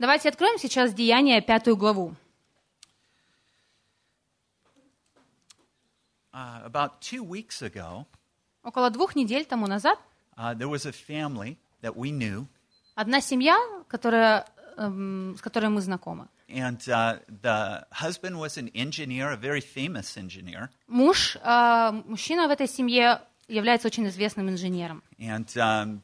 Давайте откроем сейчас Деяния, пятую главу. Uh, about two weeks ago, Около двух недель тому назад uh, there was a family that we knew, одна семья, которая, эм, с которой мы знакомы. and uh, the husband was an engineer, a very famous engineer, Муж, э, мужчина в этой семье является очень известным инженером, and um,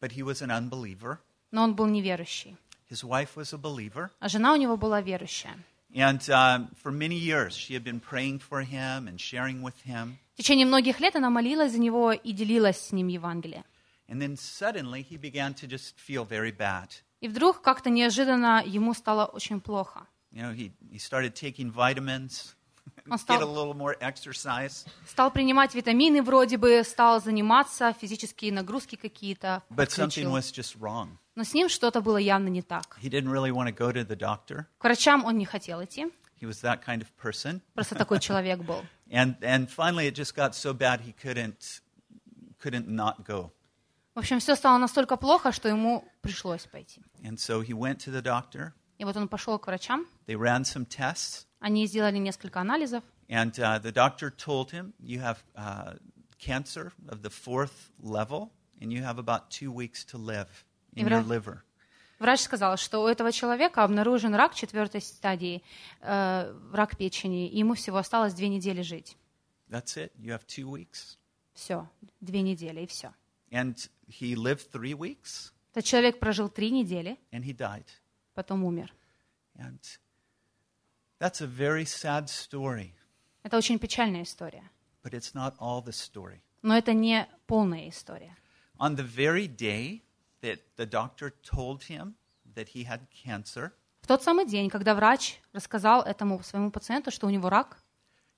but he was an unbeliever. но он был неверующий. His wife was a believer, А жена у него была верующая. and um, for many years she had been praying for him and sharing with him. В течение многих лет она молилась за него и делилась с ним Евангелием. And then suddenly he began to just feel very bad. И вдруг как-то неожиданно ему стало очень плохо. You know, he, he started taking vitamins, Он стал, стал принимать витамины вроде бы, стал заниматься, физические нагрузки какие-то. But something подключил. was just wrong. Но с ним что-то было явно не так. He didn't really want to go to the doctor. К врачам он не хотел идти, He was that kind of person. просто такой человек был. And, and finally, it just got so bad he couldn't, couldn't not go. В общем, все стало настолько плохо, что ему пришлось пойти. And so he went to the doctor. И вот он пошел к врачам, They ran some tests. они сделали несколько анализов, And uh, the doctor told him, You have uh, cancer of the fourth level, and you have about two weeks to live in your liver. Врач сказал, что у этого человека обнаружен рак четвертой стадии, э, рак печени, и ему всего осталось две недели жить. That's it. You have two weeks. Все, две недели, и все. And he lived three weeks, Этот человек прожил три недели, and he died. Потом умер. And that's a very sad story, Это очень печальная история. but it's not all the story. Но это не полная история. On the very day that the doctor told him that he had cancer, В тот самый день, когда врач рассказал этому своему пациенту, что у него рак,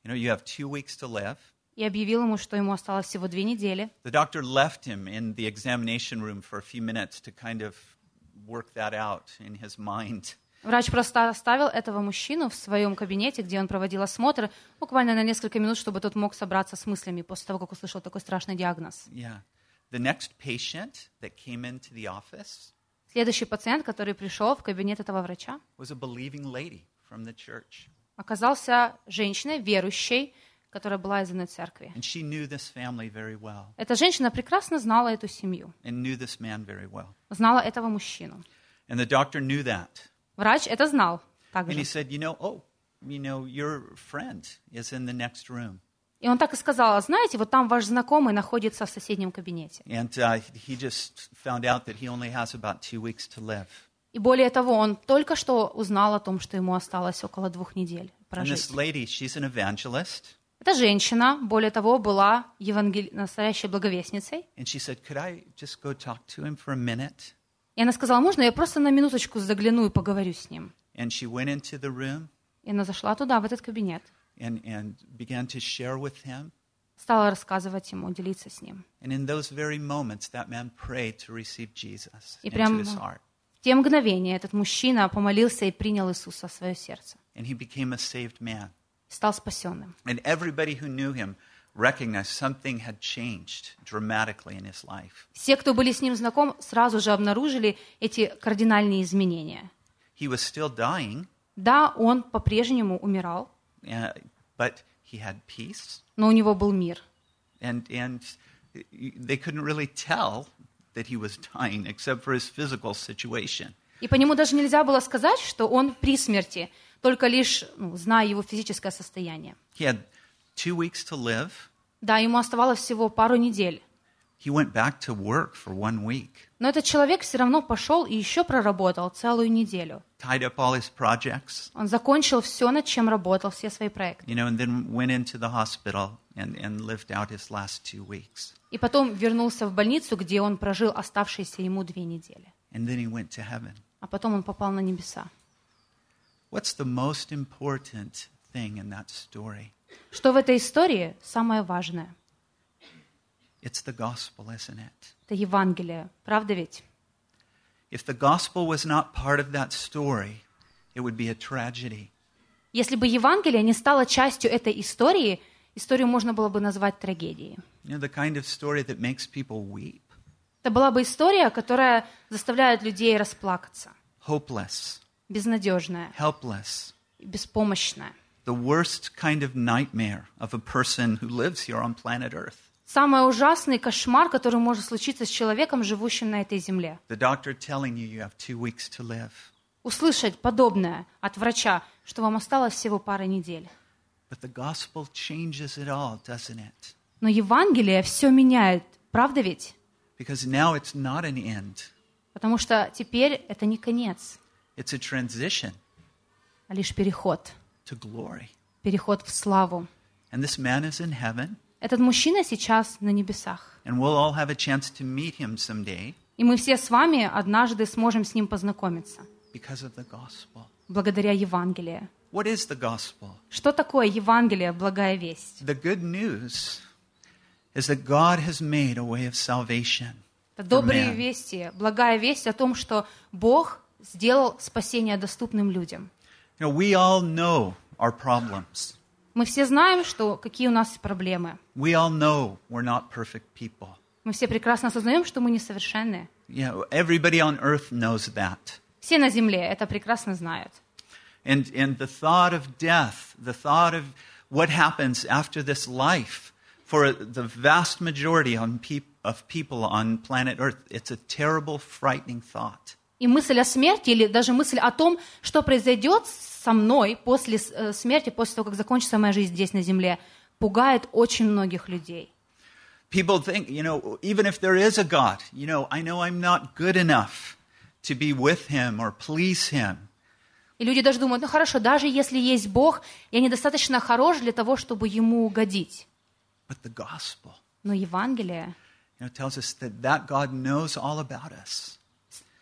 you know, you have two weeks to live. и объявил ему, что ему осталось всего две недели, The doctor left him in the examination room for a few minutes to kind of work that out in his mind. Врач просто оставил этого мужчину в своем кабинете, где он проводил осмотр, буквально на несколько минут, чтобы тот мог собраться с мыслями после того, как услышал такой страшный диагноз. Yeah. The next patient that came into the office Следующий пациент, который пришел в кабинет этого врача, was a believing lady from the church. оказался женщиной, верующей, которая была из одной церкви. And she knew this family very well Эта женщина прекрасно знала эту семью, and knew this man very well. знала этого мужчину. And the doctor knew that. Врач это знал And he также. said, You know, oh, you know, your friend is in the next room. И он так и сказал, знаете, вот там ваш знакомый находится в соседнем кабинете. And uh, he just found out that he only has about two weeks to live. И более того, он только что узнал о том, что ему осталось около двух недель And прожить. this lady, she's an evangelist. Эта женщина, более того, была евангел... настоящей благовестницей. Said? И она сказала, можно я просто на минуточку загляну и поговорю с ним? And she went into the room И она зашла туда, в этот кабинет, and, and began to share with him. стала рассказывать ему, делиться с ним. Moments, И into прям his heart. в те мгновения этот мужчина помолился и принял Иисуса в свое сердце. And he became a saved man. Стал спасенным. And everybody who knew him recognized something had changed dramatically in his life. Все, кто были с ним знаком, сразу же обнаружили эти кардинальные изменения. He was still dying, Да, он по-прежнему умирал, uh, but he had peace. но у него был мир. And, and they couldn't really tell that he was dying except for his physical situation. И по нему даже нельзя было сказать, что он при смерти, только лишь ну, зная его физическое состояние. He had two weeks to live. Да, ему оставалось всего пару недель. He went back to work for one week, Но этот человек все равно пошел и еще проработал целую неделю. tied up all his projects, Он закончил все, над чем работал, все свои проекты. you know, and then went into the hospital and, and lived out his last two weeks. И потом вернулся в больницу, где он прожил оставшиеся ему две недели. And then he went to heaven. А потом он попал на небеса. What's the most important thing in that story? Что в этой истории самое важное? It's the gospel, isn't it? Это Евангелие. Правда ведь? If the gospel was not part of that story, it would be a tragedy. Если бы Евангелие не стало частью этой истории, историю можно было бы назвать трагедией. You know, the kind of story that makes people weep. Это была бы история, которая заставляет людей расплакаться. hopeless, Безнадежная, helpless, беспомощная. the worst kind of nightmare of a person who lives here on planet Earth. Самый ужасный кошмар, который может случиться с человеком, живущим на этой земле. The doctor telling you you have two weeks to live. Услышать подобное от врача, что вам осталось всего пара недель. But the gospel changes it all, doesn't it? Но Евангелие все меняет, правда ведь? Because now it's not an end, Потому что теперь это не конец, it's a transition а лишь переход. to glory. Переход в славу. And this man is in heaven, Этот мужчина сейчас на небесах. and we'll all have a chance to meet him someday И мы все с вами однажды сможем с ним познакомиться, because of the gospel. благодаря Евангелию. What is the gospel? Что такое Евангелие, благая весть? The good news is that God has made a way of salvation. Это for добрые man. вести, благая весть о том, что Бог сделал спасение доступным людям. You know, we all know our problems. Мы все знаем, что какие у нас проблемы. We all know we're not perfect people. Мы все прекрасно осознаем, что мы несовершенны. You know, everybody on earth knows that. Все на земле это прекрасно знают. And, and the thought of death, the thought of what happens after this life, for the vast majority of people on planet Earth, it's a terrible, frightening thought. И мысль о смерти, или даже мысль о том, что произойдет со мной после э, смерти, после того, как закончится моя жизнь здесь на земле, пугает очень многих людей. People think, you know, even if there is a God, you know, I know I'm not good enough to be with Him or please Him. И люди даже думают, ну хорошо, даже если есть Бог, я недостаточно хорош для того, чтобы Ему угодить. But the gospel, Но Евангелие you know, tells us that that God knows all about us,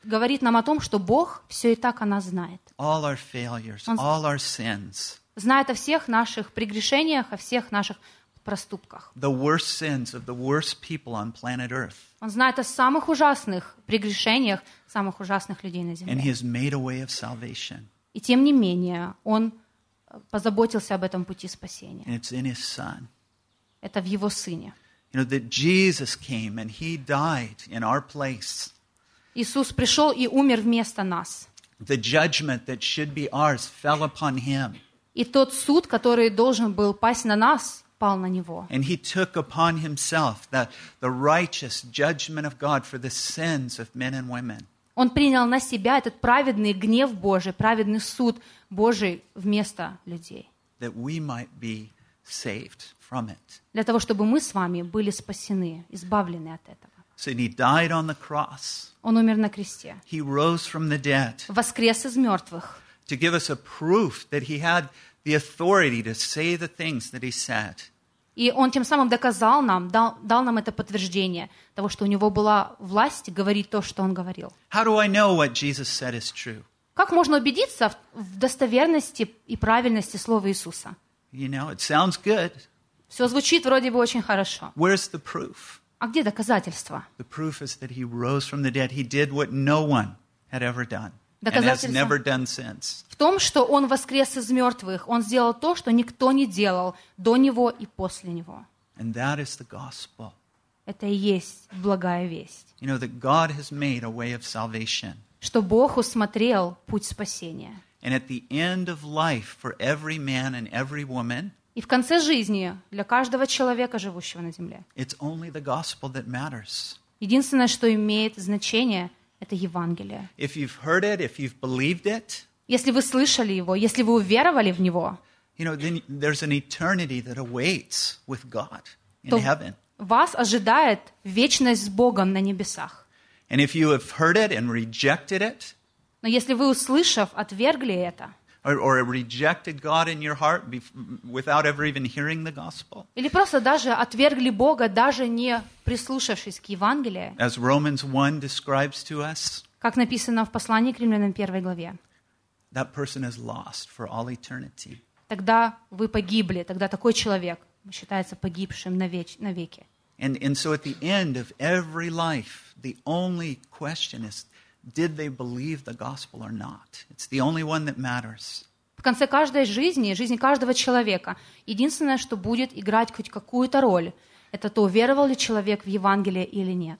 говорит нам о том, что Бог все и так о нас знает. all our failures, Он- all our sins, Знает о всех наших прегрешениях, о всех наших проступках. the worst sins of the worst people on planet Earth. Он знает о самых ужасных прегрешениях самых ужасных людей на And земле. He has made a way of salvation. И тем не менее, Он позаботился об этом пути спасения. And it's in His Son. Это в Его Сыне. You know, that Jesus came and He died in our place. Иисус пришел и умер вместо нас. The judgment that should be ours fell upon Him. И тот суд, который должен был пасть на нас, пал на Него. And he took upon himself the, the righteous judgment of God for the sins of men and women. Он принял на себя этот праведный гнев Божий, праведный суд Божий вместо людей. that we might be saved from it. Для того, чтобы мы с вами были спасены, избавлены от этого. So he died on the cross. Он умер на кресте. He rose from the dead Воскрес из мертвых. to give us a proof that he had the authority to say the things that he said. И он тем самым доказал нам, дал, дал нам это подтверждение того, что у него была власть говорить то, что он говорил. How do I know what Jesus said is true? Как можно убедиться в- в достоверности и правильности слова Иисуса? You know, it sounds good. Все звучит вроде бы очень хорошо. Where's the proof? А где доказательства? The proof is that he rose from the dead. He did what no one had ever done and has Доказательство. never done since. В том, что он воскрес из мертвых, он сделал то, что никто не делал до него и после него. And that is the gospel. Это и есть благая весть, You know, that God has made a way of salvation. что Бог усмотрел путь спасения. And at the end of life, for every man and every woman, И в конце жизни для каждого человека, живущего на земле, it's only the gospel that matters. единственное, что имеет значение, это Евангелие. If you've heard it, if you've believed it, Если вы слышали его, если вы уверовали в него, you know, then there's an eternity that awaits with God in то heaven. вас ожидает вечность с Богом на небесах. And if you have heard it and rejected it, Но если вы, услышав, отвергли это, or, or rejected God in your heart bef- without ever even hearing the gospel, или просто даже отвергли Бога, даже не прислушавшись к Евангелию, as Romans 1 describes to us, как написано в послании к римлянам 1 главе, that person is lost for all eternity. тогда вы погибли, тогда такой человек считается погибшим навеч- навеки. And, and so at the end of every life, the only question is did they believe the gospel or not? It's the only one that matters. В конце каждой жизни, жизни каждого человека, единственное, что будет играть хоть какую-то роль, это то, веровал ли человек в Евангелие или нет.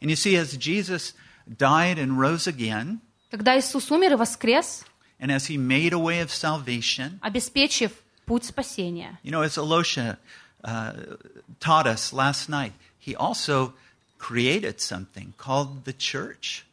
And you see, as Jesus died and rose again, Когда Иисус умер и воскрес, and as he made a way of salvation, обеспечив путь спасения, you know, as Elisha uh, taught us last night, he also created something called the church.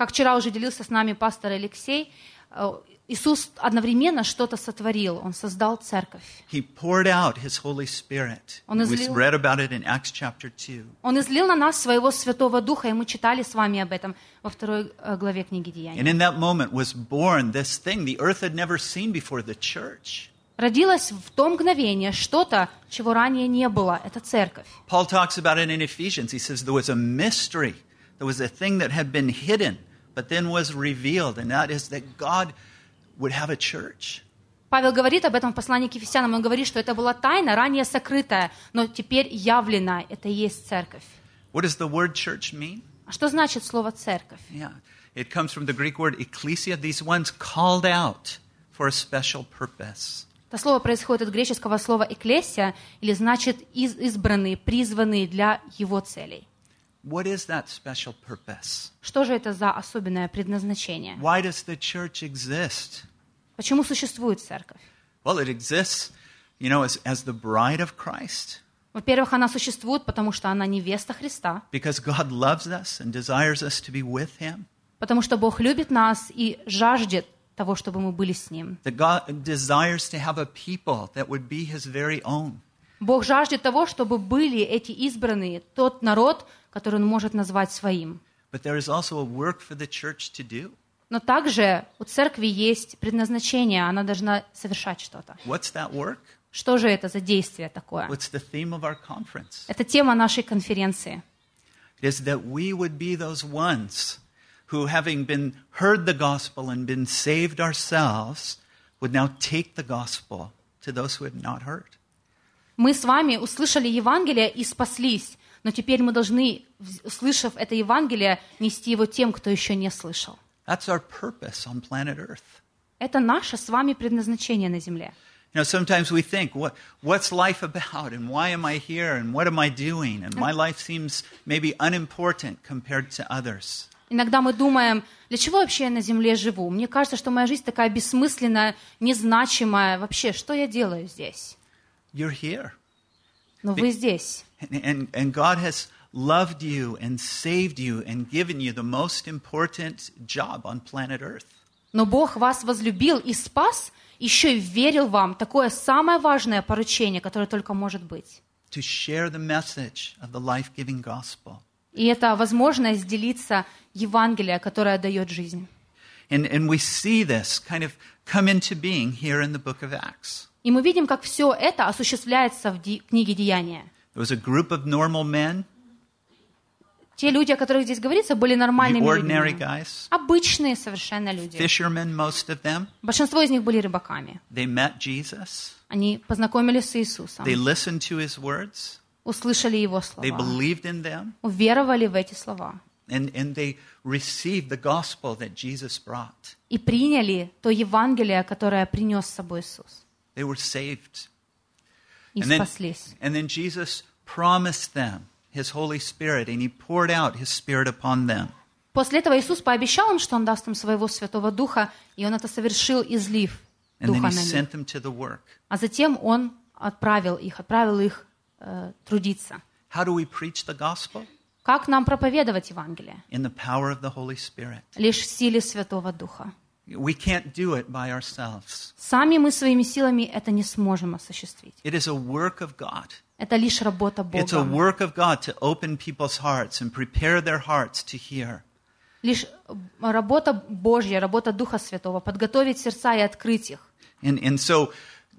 Как вчера уже делился с нами пастор Алексей, э, Иисус одновременно что-то сотворил, Он создал церковь. He poured out his Holy Spirit. Он излил- read about it in Acts chapter 2. Он излил на нас своего Святого Духа, и мы читали с вами об этом во второй э, главе книги Деяний. And in that moment was born this thing the earth had never seen before the church. Родилось в то мгновение что-то, чего ранее не было. Это церковь. Paul talks about it in Ephesians. He says there was a mystery, there was a thing that had been hidden, but then was revealed, and that is that God would have a church. Павел говорит об этом в послании к Ефесянам. Он говорит, что это была тайна, ранее сокрытая, но теперь явленная. Это и есть церковь. What does the word church mean? А что значит слово «церковь»? Yeah, it comes from the Greek word ecclesia, these ones called out for a special purpose. Это слово происходит от греческого слова «экклесия», или значит «из- «избранные», «призванные для его целей». What is that special purpose? Что же это за особенное предназначение? Why does the church exist? Почему существует церковь? Well, it exists, you know, as, as the bride of Christ. Во-первых, она существует, потому что она невеста Христа, Because God loves us and desires us to be with Him. потому что Бог любит нас и жаждет того, чтобы мы были с Ним. That God desires to have a people that would be His very own. Бог жаждет того, чтобы были эти избранные, тот народ, который Он может назвать своим. Но также у церкви есть предназначение, она должна совершать что-то. Что же это за действие такое? Это тема нашей конференции. It is that we would be those ones who, having been heard the gospel and been saved ourselves, would now take the gospel to those who had not heard. Мы с вами услышали Евангелие и спаслись, но теперь мы должны, услышав это Евангелие, нести его тем, кто еще не слышал. That's our purpose on planet Earth. Это наше с вами предназначение на земле. You know, sometimes we think, what, what's life about? And why am I here? And what am I doing? And my life seems maybe unimportant compared to others. Иногда мы думаем, для чего вообще я на земле живу? Мне кажется, что моя жизнь такая бессмысленная, незначимая. Вообще, что я делаю здесь? You're here. Но вы здесь. And, and, and God has loved you and saved you and given you the most important job on planet Earth. Но Бог вас возлюбил и спас, еще и верил вам. Такое самое важное поручение, которое только может быть. to share the message of the life giving gospel. И это возможность делиться Евангелие, которое дает жизнь. And, and we see this kind of come into being here in the book of Acts. И мы видим, как все это осуществляется в книге Деяния. Те люди, о которых здесь говорится, были нормальными людьми. guys, Обычные совершенно люди. them. Большинство из них были рыбаками. Jesus, Они познакомились с Иисусом, words, услышали Его слова, them, уверовали в эти слова and, and they received the gospel that Jesus brought. и приняли то Евангелие, которое принес с собой Иисус. They were saved. И And then, спаслись. and then Jesus promised them his Holy Spirit, and he poured out his Spirit upon them. После этого Иисус пообещал им, что Он даст им Своего Святого Духа, и Он это совершил, излив Духа then на них. А затем Он отправил их, отправил их э, трудиться. How do we preach the gospel? Как нам проповедовать Евангелие? In the power of the Holy Spirit. Лишь в силе Святого Духа. We can't do it by ourselves. Сами мы своими силами это не сможем осуществить. It is a work of God. Это лишь работа It's a Бога. work of God to open people's hearts and prepare their hearts to hear. Лишь э, работа Божья, работа Духа Святого, подготовить сердца и открыть их. And, and so,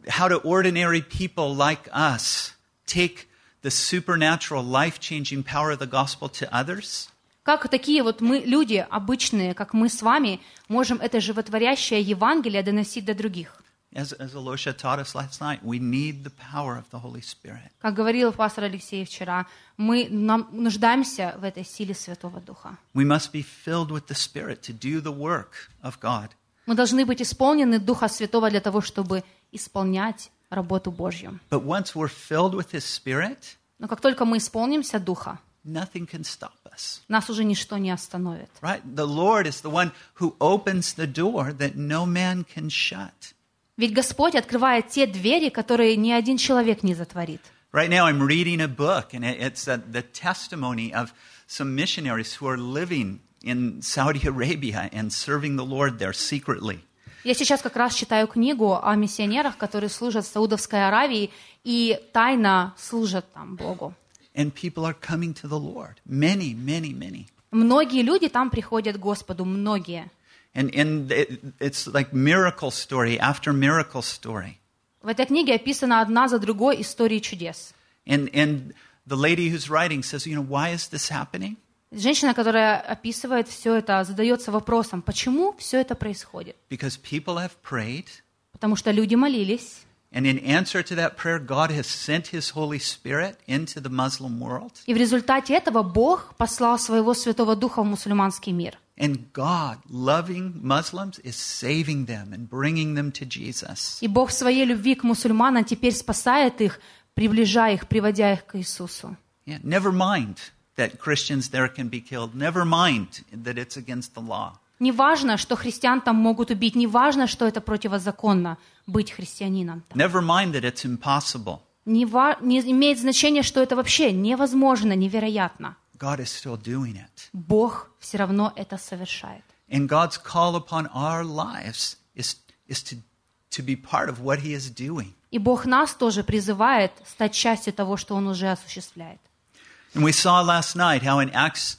how do ordinary people like us take the supernatural, life changing power of the gospel to others? Как такие вот мы, люди обычные, как мы с вами, можем это животворящее Евангелие доносить до других? As, as Elisha taught us last night, we need the power of the Holy Spirit. Как говорил пастор Алексей вчера, мы нам нуждаемся в этой силе Святого Духа. We must be filled with the Spirit to do the work of God. Мы должны быть исполнены Духа Святого для того, чтобы исполнять работу Божью. But once we're filled with His Spirit, Но как только мы исполнимся Духа, nothing can stop us. Нас уже ничто не остановит. Right? The Lord is the one who opens the door that no man can shut. Ведь Господь открывает те двери, которые ни один человек не затворит. Right now, I'm reading a book, and it- it's uh, the testimony of some missionaries who are living in Saudi Arabia and serving the Lord there secretly. Я сейчас как раз читаю книгу о миссионерах, которые служат в Саудовской Аравии и тайно служат там Богу. And people are coming to the Lord. Many, many, many. Многие люди там приходят к Господу, многие. And, and it, it's like miracle story after miracle story. В этой книге описана одна за другой истории чудес. And, and the lady who's writing says, you know, why is this happening? Женщина, которая описывает все это, задается вопросом, почему все это происходит? Because people have prayed, Потому что люди молились, and in answer to that prayer, God has sent His Holy Spirit into the Muslim world. и в результате этого Бог послал своего Святого Духа в мусульманский мир. And God, loving Muslims, is saving them and bringing them to Jesus. И Бог в своей любви к мусульманам теперь спасает их, приближая их, приводя их к Иисусу. Yeah, never mind that Christians there can be killed. Never mind that it's against the law. Не важно, что христиан там могут убить, не важно, что это противозаконно быть христианином. там. Never mind that it's impossible. Не, ва- не имеет значения, что это вообще невозможно, невероятно. God is still doing it. Бог все равно это совершает. And God's call upon our lives is, is to, to be part of what He is doing. И Бог нас тоже призывает стать частью того, что Он уже осуществляет. And we saw last night how in Acts,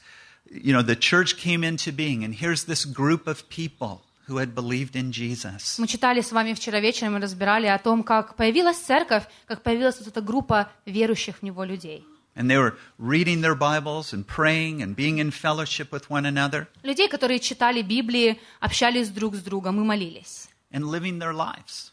you know, the church came into being, and here's this group of people Who had believed in Jesus. Мы читали с вами вчера вечером и разбирали о том, как появилась церковь, как появилась вот эта группа верующих в Него людей. And they were reading their Bibles and praying and being in fellowship with one another Людей, которые читали Библии, общались друг с другом и молились. and living their lives.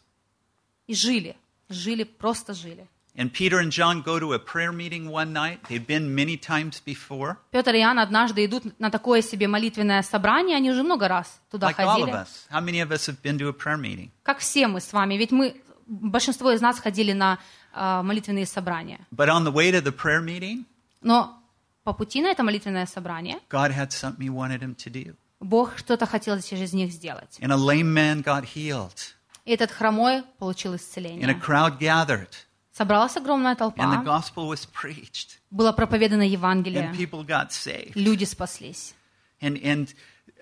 И жили. Жили, просто жили. And Peter and John go to a prayer meeting one night. They've been many times before, Петр и Иоанн однажды идут на такое себе молитвенное собрание, они уже много раз туда like all of ходили. us. How many of us have been to a prayer meeting? Как все мы с вами, ведь мы, большинство из нас ходили на а, молитвенные собрания. But on the way to the prayer meeting, Но по пути на это молитвенное собрание God had something He wanted him to do. Бог что-то хотел через них сделать. And a lame man got healed, И этот хромой получил and a исцеление. crowd gathered, Собралась огромная and the толпа, gospel was preached, было проповедано and Евангелие, people got saved. люди спаслись. And, and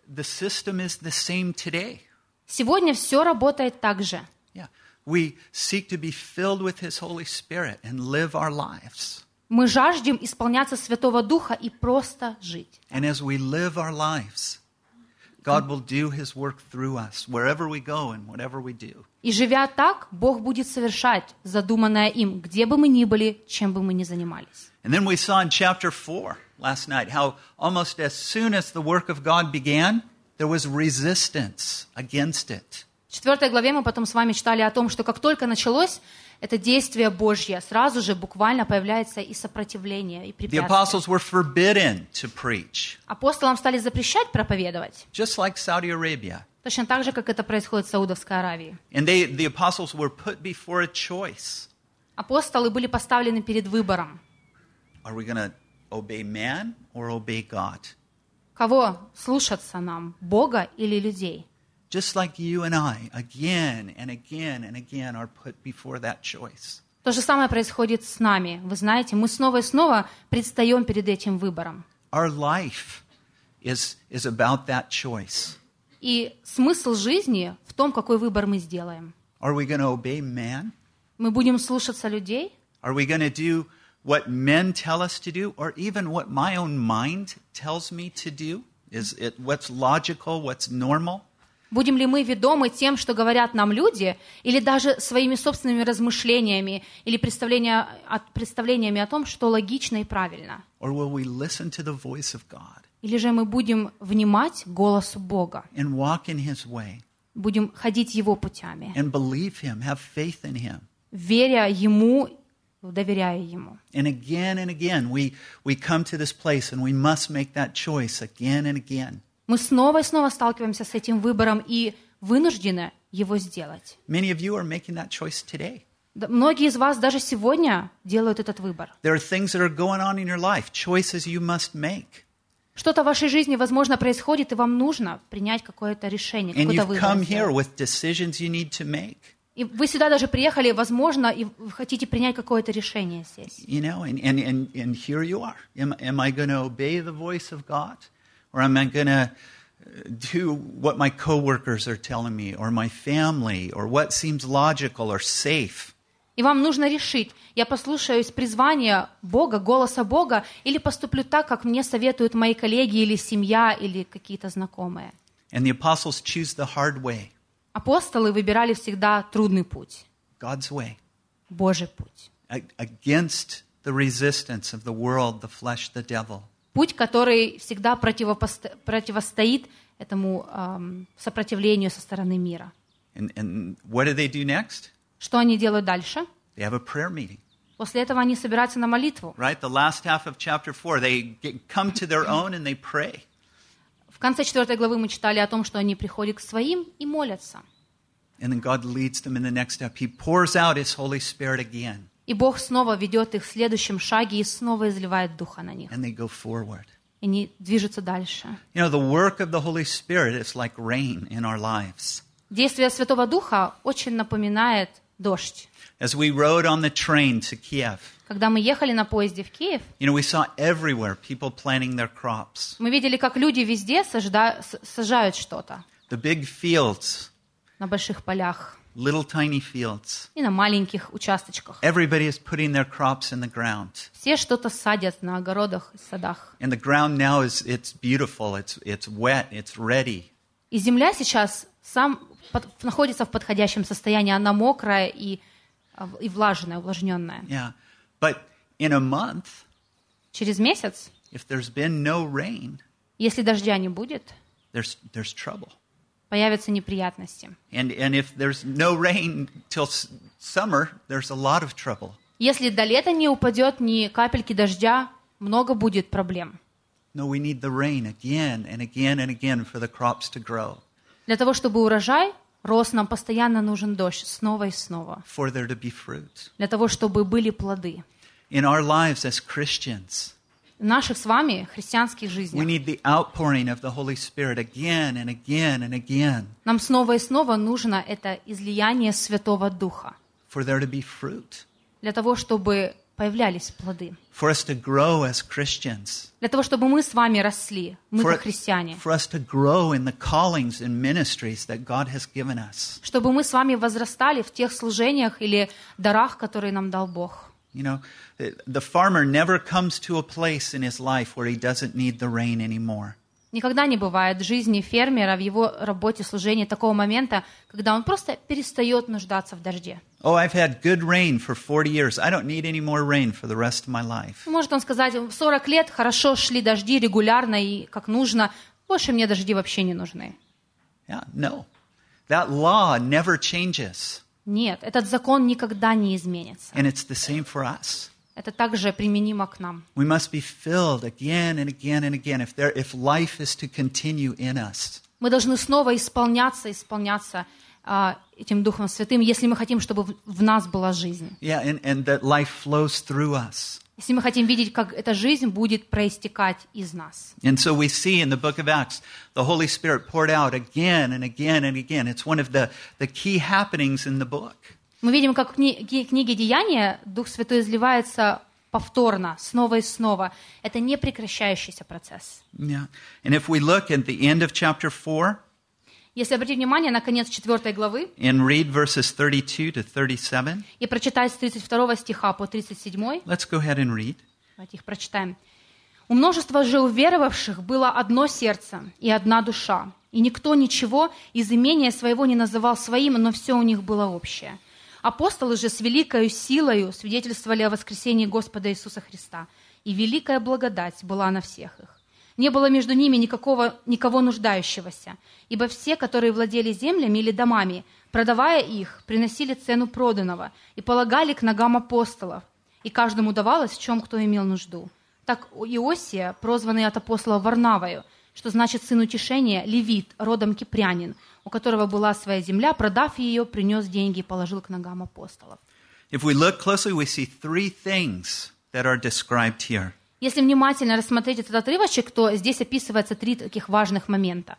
the system is the same today. Сегодня все работает так же. Yeah. We seek to be filled with His Holy Spirit and live our lives. Мы жаждем исполняться Святого Духа и просто жить. God will do His work through us wherever we go and whatever we do. И живя так, Бог будет совершать задуманное им, где бы мы ни были, чем бы мы ни занимались. And then we saw in chapter 4 last night how almost as soon as the work of God began, there was resistance against it. В четвертой главе мы потом с вами читали о том, что как только началось это действие Божье, сразу же буквально появляется и сопротивление, и препятствие. Апостолам стали запрещать проповедовать, just like Saudi Arabia. точно так же, как это происходит в Саудовской Аравии. And they, the apostles were put before a choice. Апостолы были поставлены перед выбором. Are we to obey man or obey God? Кого слушаться нам, Бога или людей? Just like you and I, again and again and again, are put before that choice. То же самое происходит с нами. Вы знаете, мы снова и снова предстаем перед этим выбором. Our life is, is about that choice. И смысл жизни в том, какой выбор мы сделаем. Are we going to obey man? Мы будем слушаться людей? Are we going to do what men tell us to do, or even what my own mind tells me to do? Is it what's logical, what's normal? Будем ли мы ведомы тем, что говорят нам люди, или даже своими собственными размышлениями или представления, от- представлениями о том, что логично и правильно? Or will we listen to the voice of God Или же мы будем внимать голосу Бога, and walk in His way будем ходить Его путями, and believe Him, have faith in Him? веря Ему, доверяя Ему. And again and again, we, we come to this place and we must make that choice again and again. Мы снова и снова сталкиваемся с этим выбором и вынуждены его сделать. Many of you are making that choice today. Многие из вас даже сегодня делают этот выбор. There are things that are going on in your life, choices you must make. Что-то в вашей жизни, возможно, происходит, и вам нужно принять какое-то решение, какой-то выбор. И вы сюда даже приехали, возможно, и хотите принять какое-то решение здесь. You know, and, and, and, and here you are. Am, am I going to obey the voice of God? Or am I going to do what my coworkers are telling me, or my family, or what seems logical or safe? И вам нужно решить, я послушаюсь призвания Бога, голоса Бога, или поступлю так, как мне советуют мои коллеги или семья, или какие-то знакомые. And the apostles choose the hard way, Апостолы выбирали всегда трудный путь, God's way, Божий путь. a- against the resistance of the world, the flesh, the devil. Путь, который всегда противопоста- противостоит этому ам, сопротивлению со стороны мира. And, and what do they do next? Что они делают дальше? They have a prayer meeting, После этого они собираются на молитву. right? The last half of chapter 4, they get, come to their own and they pray. В конце четвертой главы мы читали о том, что они приходят к своим и молятся. And then God leads them in the next step. He pours out His Holy Spirit again, И Бог снова ведет их в следующем шаге и снова изливает Духа на них. and they go forward. И они движутся дальше. You know, the work of the Holy Spirit is like rain in our lives. Действие Святого Духа очень напоминает дождь. As we rode on the train to Kiev, Когда мы ехали на поезде в Киев, you know, we saw everywhere people planting their crops. мы видели, как люди везде сажда- сажают что-то The big fields, на больших полях little tiny fields. и на маленьких участочках. Everybody is putting their crops in the ground. Все что-то садят на огородах и садах. And the ground now is it's beautiful, it's it's wet, it's ready. И земля сейчас сам под- находится в подходящем состоянии. Она мокрая и, а, и влажная, увлажненная. Yeah. But in a month, Через месяц, if there's been no rain, если дождя не будет, there's there's trouble. Появятся неприятности. And, and if there's no rain till summer, there's a lot of trouble. Если до лета не упадет ни капельки дождя, много будет проблем. No, we need the rain again and again and again for the crops to grow, Для того, чтобы урожай рос, нам постоянно нужен дождь, снова и снова. for there to be fruit. Для того, чтобы были плоды. In our lives as Christians, наших с вами христианских we жизнях need the outpouring of the Holy Spirit again and again and again нам снова и снова нужно это излияние Святого Духа. for there to be fruit, Для того, чтобы появлялись плоды. for us to grow as Christians, Для того, чтобы мы с вами росли, мы for, как христиане. for us to grow in the callings and ministries that God has given us. Чтобы мы с вами возрастали в тех служениях или дарах, которые нам дал Бог. You know, the, the farmer never comes to a place in his life where he doesn't need the rain anymore. Никогда не бывает в жизни фермера, в его работе, служении такого момента, когда он просто перестает нуждаться в дожде. Oh, I've had good rain for 40 years. I don't need any more rain for the rest of my life. Может он сказать, в 40 лет хорошо шли дожди регулярно и как нужно, больше мне дожди вообще не нужны. Yeah, no. That law never changes. Нет, этот закон никогда не изменится. And it's the same for us. Это также применимо к нам. We must be filled again and again and again if, there, if life is to continue in us. Мы должны снова исполняться, исполняться а, этим Духом Святым, если мы хотим, чтобы в, в нас была жизнь. Yeah, and, and that life flows through us. Если мы хотим видеть, как эта жизнь будет проистекать из нас. And so we see in the book of Acts, the Holy Spirit poured out again and again and again. It's one of the, the key happenings in the book. Мы видим, как в книге Деяния Дух Святой изливается повторно, снова и снова. Это не прекращающийся процесс. Yeah. And if we look at the end of chapter 4 Если обратить внимание на конец 4 главы and read verses 32 to 37, и прочитать с 32 стиха по 37, let's go ahead and read. давайте их прочитаем. «У множества же уверовавших было одно сердце и одна душа, и никто ничего из имения своего не называл своим, но все у них было общее. Апостолы же с великою силою свидетельствовали о воскресении Господа Иисуса Христа, и великая благодать была на всех их. Не было между ними никакого, никого нуждающегося, ибо все, которые владели землями или домами, продавая их, приносили цену проданного и полагали к ногам апостолов, и каждому давалось, в чем кто имел нужду. Так Иосия, прозванный от апостола Варнавою, что значит сын утешения, левит, родом кипрянин, у которого была своя земля, продав ее, принес деньги и положил к ногам апостолов. If we look closely, we see three things that are described here. Если внимательно рассмотреть этот отрывочек, то здесь описывается три таких важных момента.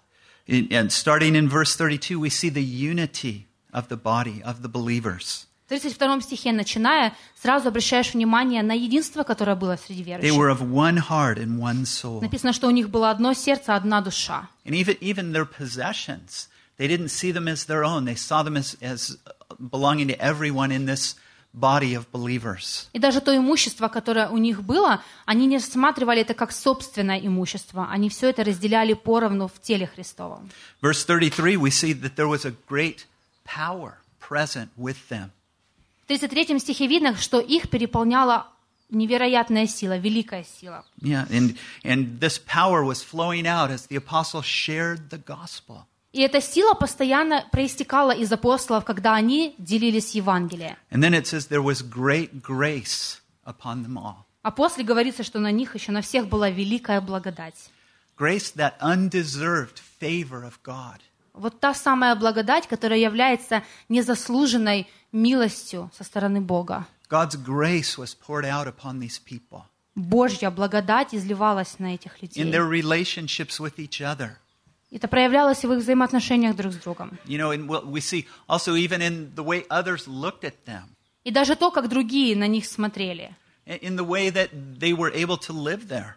And starting in verse 32, we see the unity of the body, of the believers. В 32 стихе, начиная, сразу обращаешь внимание на единство, которое было среди They верующих. were of one heart and one soul. Написано, что у них было одно сердце, одна душа. And even, even their possessions, they didn't see them as their own. They saw them as, as belonging to everyone in this body of believers. И даже то имущество, которое у них было, они не рассматривали это как собственное имущество. Они все это разделяли поровну в теле Христовом. Verse 33, we see that there was a great power present with them. В 33 стихе видно, что их переполняла невероятная сила, великая сила. Yeah, and, and this power was flowing out as the apostles shared the gospel. И эта сила постоянно проистекала из апостолов, когда они делились Евангелием. And then it says there was great grace upon them all. А после говорится, что на них еще на всех была великая благодать. Grace, that undeserved favor of God. Вот та самая благодать, которая является незаслуженной милостью со стороны Бога. God's grace was poured out upon these people Божья благодать изливалась на этих in людей. their relationships with each other. Это проявлялось и в их взаимоотношениях друг с другом. You know, and what we see also even in the way others looked at them, И даже то, как другие на них смотрели. in the way that they were able to live there.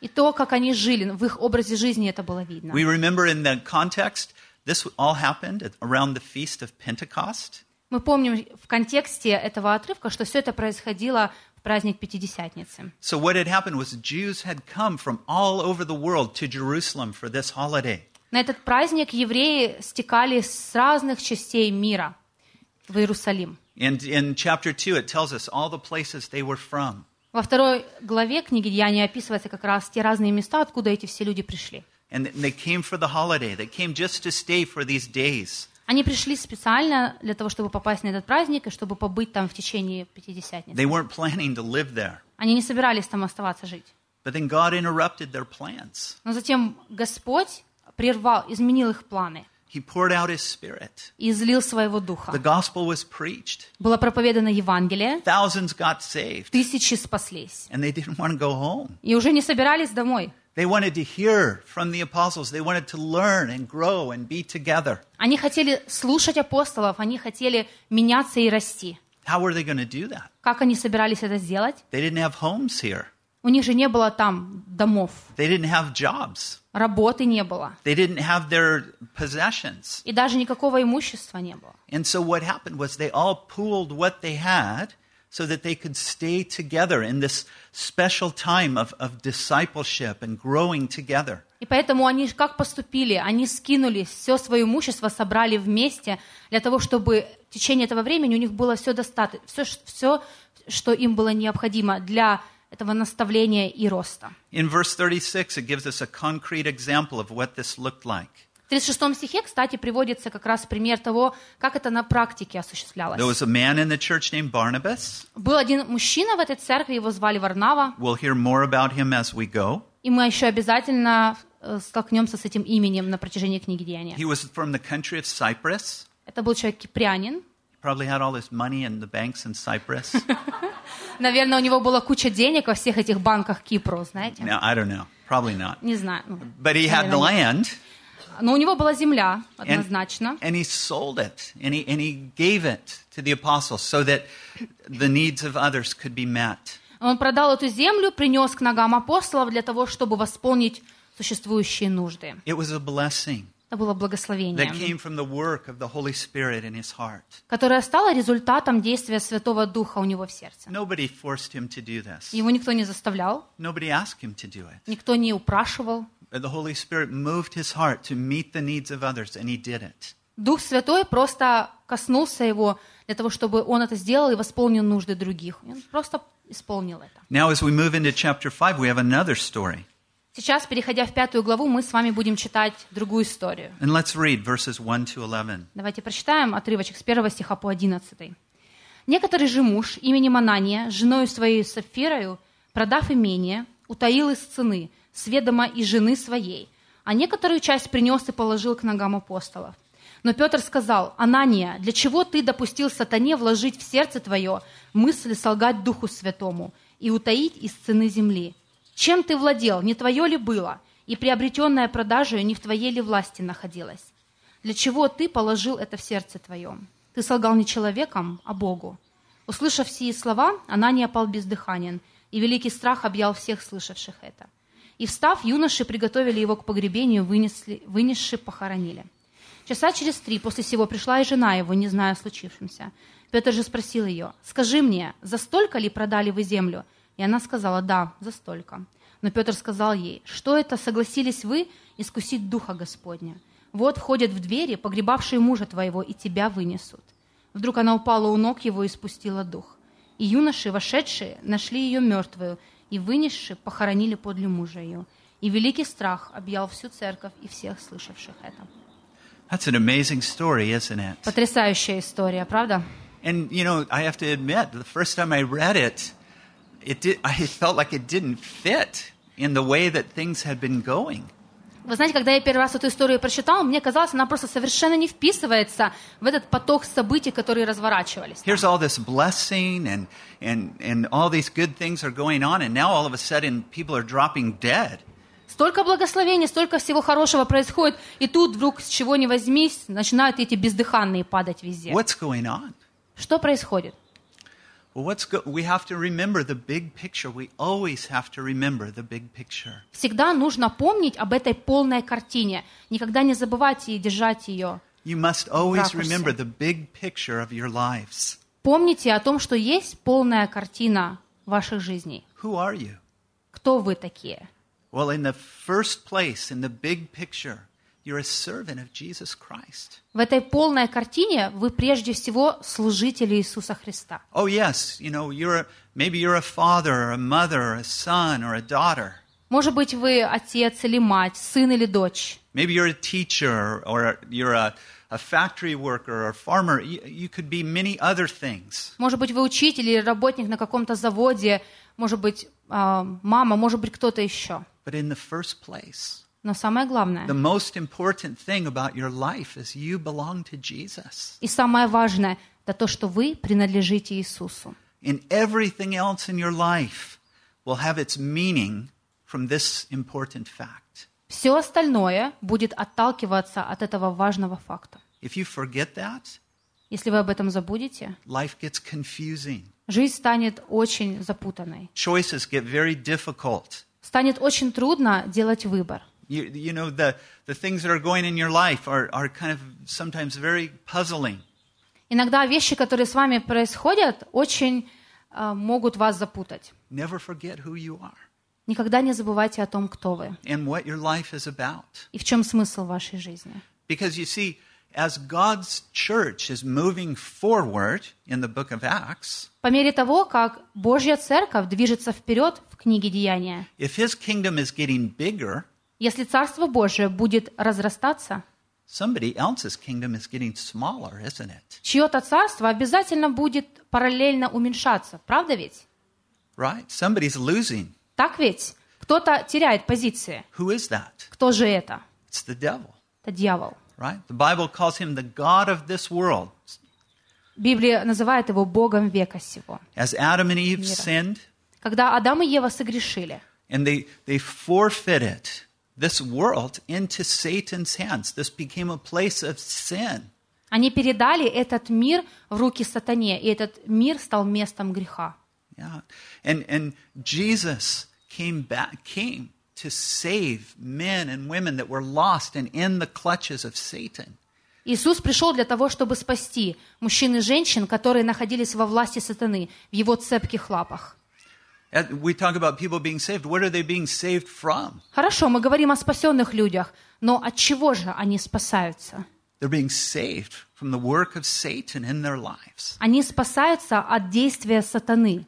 И то, как они жили, в их образе жизни это было видно. We remember in the context, this all happened around the feast of Pentecost. Мы помним в контексте этого отрывка, что все это происходило праздник Пятидесятницы. So what had happened was Jews had come from all over the world to Jerusalem for this holiday. На этот праздник евреи стекали с разных частей мира в Иерусалим. And in chapter 2, it tells us all the places they were from. Во второй главе книги Деяния описывается как раз те разные места, откуда эти все люди пришли. And they came for the holiday. They came just to stay for these days. Они пришли специально для того, чтобы попасть на этот праздник и чтобы побыть там в течение Пятидесятницы. They weren't planning to live there. Они не собирались там оставаться жить. But then God interrupted their plans. Но затем Господь прервал, изменил их планы He poured out His Spirit. и излил своего духа. The gospel was preached. Было проповедано Евангелие, Thousands got saved. тысячи спаслись. And they didn't want to go home. И уже не собирались домой. They wanted to hear from the apostles. They wanted to learn and grow and be together. Они хотели слушать апостолов, они хотели меняться и расти. How were they going to do that? Как они собирались это сделать? They didn't have homes here. У них же не было там домов, They didn't have jobs. работы не было, They didn't have their possessions. и даже никакого имущества не было. And so what happened was they all pooled what they had So that they could stay together in this special time of, of discipleship and growing together. И поэтому они как поступили? Они скинули все свое имущество, собрали вместе для того, чтобы в течение этого времени у них было все достаточно, все, все, что им было необходимо для этого наставления и роста. In verse 36, it gives us a concrete example of what this looked like. В 36 стихе, кстати, приводится как раз пример того, как это на практике осуществлялось. There was a man in the church named Barnabas. Был один мужчина в этой церкви, его звали Варнава, We'll hear more about him as we go. и мы еще обязательно э, столкнемся с этим именем на протяжении книги Деяния. He was from the country of Cyprus. Это был человек кипрянин. Probably had all his money in the banks in Cyprus. Наверное, у него была куча денег во всех этих банках Кипра, знаете? no, I don't know. Probably not. Не знаю. But he had the land. Но у него была земля, And, однозначно. and he sold it and he, and he gave it to the apostles so that the needs of others could be met. Он продал эту землю, принес к ногам апостолов для того, чтобы восполнить существующие нужды. It was a blessing Это было благословение, которое стало результатом действия Святого Духа у него в сердце. Его никто не заставлял, никто не упрашивал. The Holy Spirit moved his heart to meet the needs of others, and he did it. Дух Святой просто коснулся его для того, чтобы он это сделал и восполнил нужды других. Он просто исполнил это. Now, as we move into chapter 5, we have another story. Сейчас, переходя в пятую главу, мы с вами будем читать другую историю. And let's read verses 1 to 11. Давайте прочитаем отрывочек с 1 стиха по 11. «Некоторый же муж именем Анания, женою своей Сапфирою, продав имение, утаил из цены, с ведома и жены своей, а некоторую часть принес и положил к ногам апостолов. Но Петр сказал, «Анания, для чего ты допустил сатане вложить в сердце твое мысль солгать Духу Святому и утаить из цены земли? Чем ты владел, не твое ли было? И приобретенное продажей не в твоей ли власти находилось? Для чего ты положил это в сердце твоем? Ты солгал не человеком, а Богу. Услышав сии слова, Анания пал бездыханен, и великий страх объял всех слышавших это. И встав, юноши приготовили его к погребению, вынесли, вынесши похоронили. Часа через три после сего пришла и жена его, не зная о случившемся. Петр же спросил ее, «Скажи мне, за столько ли продали вы землю?» И она сказала, «Да, за столько». Но Петр сказал ей, «Что это, согласились вы искусить Духа Господня? Вот входят в двери погребавшие мужа твоего, и тебя вынесут». Вдруг она упала у ног его и спустила дух. И юноши, вошедшие, нашли ее мертвую, и вынесши, похоронили подле мужа ее. И великий страх объял всю церковь и всех слышавших это. That's an amazing story, isn't it? Потрясающая история, правда? And you know, I have to admit, the first time I read it, it did, I felt like it didn't fit in the way that things had been going. Вы знаете, когда я первый раз эту историю прочитал, мне казалось, она просто совершенно не вписывается в этот поток событий, которые разворачивались. Here's all this blessing and, and, and all these good things are going on, and now all of a sudden people are dropping dead. Столько благословений, столько всего хорошего происходит, и тут вдруг с чего ни возьмись, начинают эти бездыханные падать везде. What's going on? Что происходит? Well, what's go- we have to remember the big picture. We always have to remember the big picture. Всегда нужно помнить об этой полной картине. Никогда не забывайте и держать ее. You must always ракурсе. remember the big picture of your lives. Помните о том, что есть полная картина ваших жизней. Who are you? Кто вы такие? Well, in the first place, in the big picture, you're a servant of Jesus Christ. В этой полной картине вы прежде всего служители Иисуса Христа. Oh, yes, you know, you're a, maybe you're a father or a mother or a son or a daughter. Может быть, вы отец или мать, сын или дочь. Maybe you're a teacher or you're a, a factory worker or farmer. You, you could be many other things. Может быть, вы учитель или работник на каком-то заводе. Может быть, а, мама, может быть, кто-то еще. But in the first place, Но самое главное the most important thing about your life is you belong to Jesus. и самое важное – это то, что вы принадлежите Иисусу. And everything else in your life will have its meaning from this important fact. Все остальное будет отталкиваться от этого важного факта. If you forget that, Если вы об этом забудете, life gets confusing. жизнь станет очень запутанной. Choices get very difficult. Станет очень трудно делать выбор. You, you know, the, the things that are going in your life are, are kind of sometimes very puzzling. Иногда вещи, которые с вами происходят, очень а, могут вас запутать. Never forget who you are Никогда не забывайте о том, кто вы and what your life is about. и в чем смысл вашей жизни. Because you see, as God's church is moving forward in the book of Acts, По мере того, как Божья Церковь движется вперед в книге Деяния, if his kingdom is getting bigger, если Царство Божие будет разрастаться, somebody else's kingdom is getting smaller, isn't it? чье-то царство обязательно будет параллельно уменьшаться. Правда ведь? Right? Somebody's losing. Так ведь? Кто-то теряет позиции. Who is that? Кто же это? It's the devil, Это дьявол. right? The Bible calls him the God of this world. Библия называет его Богом века сего. As Adam and Eve sinned, Когда Адам и Ева согрешили, and they, they forfeited this world into Satan's hands. This became a place of sin. они передали этот мир в руки сатане, и этот мир стал местом греха. Yeah. And, and Jesus came back, came to save men and women that were lost and in the clutches of Satan. Иисус пришел для того, чтобы спасти мужчин и женщин, которые находились во власти сатаны, в его цепких лапах. Uh, We talk about people being saved. What are they being saved from? Хорошо, мы говорим о спасенных людях, но от чего же они спасаются? They're being saved from the work of Satan in their lives. Они спасаются от действия сатаны.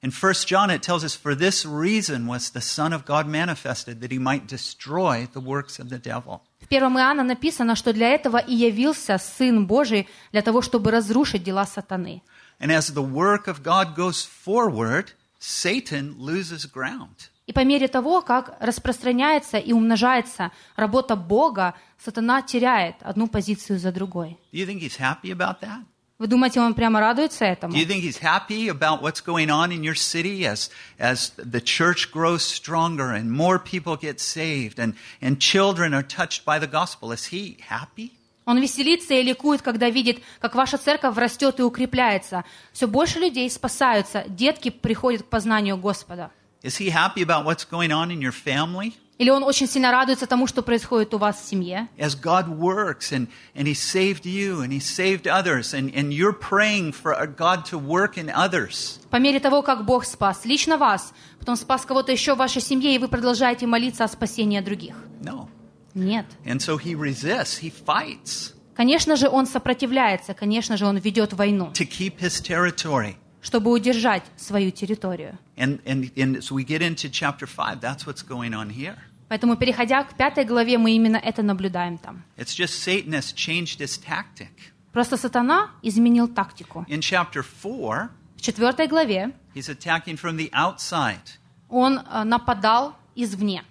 In 1 John, it tells us, For this reason was the Son of God manifested, that he might destroy the works of the devil. В 1 Иоанна написано, что для этого и явился Сын Божий, для того, чтобы разрушить дела сатаны. And as the work of God goes forward, Satan loses ground. И по мере того, как распространяется и умножается работа Бога, сатана теряет одну позицию за другой. Do you think he's happy about that? Вы думаете, он прямо радуется этому? Do you think he's happy about what's going on in your city as, as the church grows stronger and more people get saved and, Он веселится и ликует, когда видит, как ваша церковь растет и укрепляется. Все больше людей спасаются, детки приходят к познанию Господа. Is he happy about what's going on in your family? Или он очень сильно радуется тому, что происходит у вас в семье? As God works and, and he saved you and he saved others and, and you're praying for God to work in others. По мере того, как Бог спас лично вас, потом спас кого-то еще в вашей семье, и вы продолжаете молиться о спасении других. No. Нет. And so he resists, he fights Конечно же, он сопротивляется, конечно же, он ведет войну, to keep his territory. чтобы удержать свою территорию. And, and, and as we get into chapter 5, that's what's going on here. Поэтому, переходя к пятой главе, мы именно это наблюдаем там. It's just Satan has changed his tactic. Просто сатана изменил тактику. In chapter 4, В четвертой главе he's attacking from the outside. он э, нападал извне.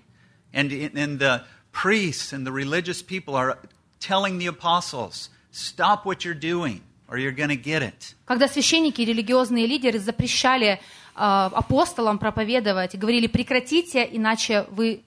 And, and the priests and the religious people are telling the apostles, stop what you're doing or you're going to get it. Когда священники и религиозные лидеры запрещали э, апостолам проповедовать и говорили, прекратите, иначе вы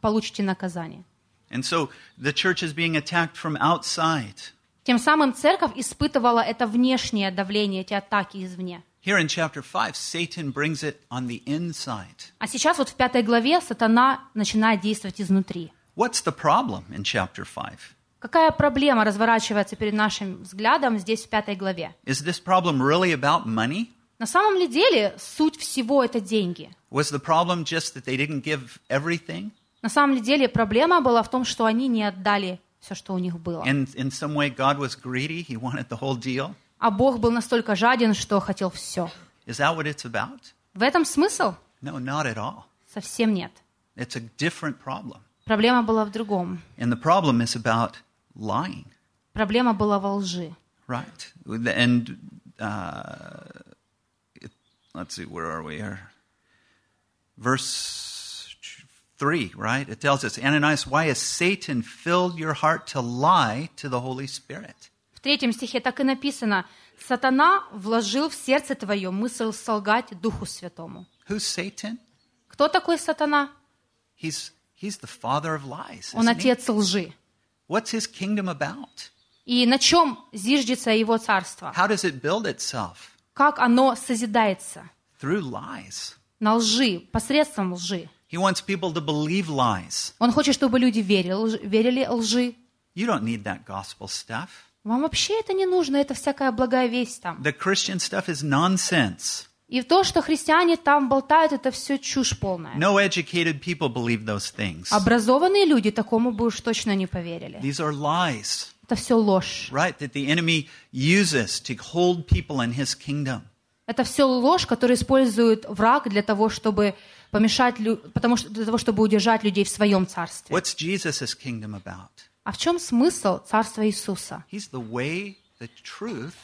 получите наказание. And so the church is being attacked from outside. Тем самым церковь испытывала это внешнее давление, эти атаки извне. Here in chapter 5, Satan brings it on the inside. А сейчас вот в пятой главе сатана начинает действовать изнутри. What's the problem in chapter 5? Какая проблема разворачивается перед нашим взглядом здесь в пятой главе? Is this problem really about money? На самом ли деле суть всего это деньги? Was the problem just that they didn't give everything? На самом ли деле проблема была в том, что они не отдали все, что у них было. And in some way, God was greedy. He wanted the whole deal. А Бог был настолько жаден, что хотел все. Is that what it's about? В этом смысл? No, not at all. Совсем нет. It's a different problem. Проблема была в другом. And the problem is about lying, Проблема была во лжи. right? And uh, it, let's see, where are we here? Verse 3, right? It tells us, Ananias, why has Satan filled your heart to lie to the Holy Spirit? В третьем стихе так и написано, «Сатана вложил в сердце твое мысль солгать Духу Святому». Who's Satan? Кто такой сатана? He's, he's the father of lies. Он isn't he? отец лжи. What's his kingdom about? И на чем зиждется его царство? How does it build itself? Как оно созидается? Through lies. На лжи, посредством лжи. He wants people to believe lies. Он хочет, чтобы люди верили, верили лжи. You don't need that gospel stuff. Вам вообще это не нужно, это всякая благая весть там. The Christian stuff is nonsense. И то, что христиане там болтают, это все чушь полная. No educated people believe those things. Образованные люди такому бы уж точно не поверили. These are lies, Это все ложь. right? That the enemy uses to hold people in his kingdom. Это все ложь, которую использует враг для того, чтобы помешать, лю- потому что для того, чтобы удержать людей в своем царстве. What's Jesus' kingdom about? А в чем смысл царства Иисуса? He's the way, the truth,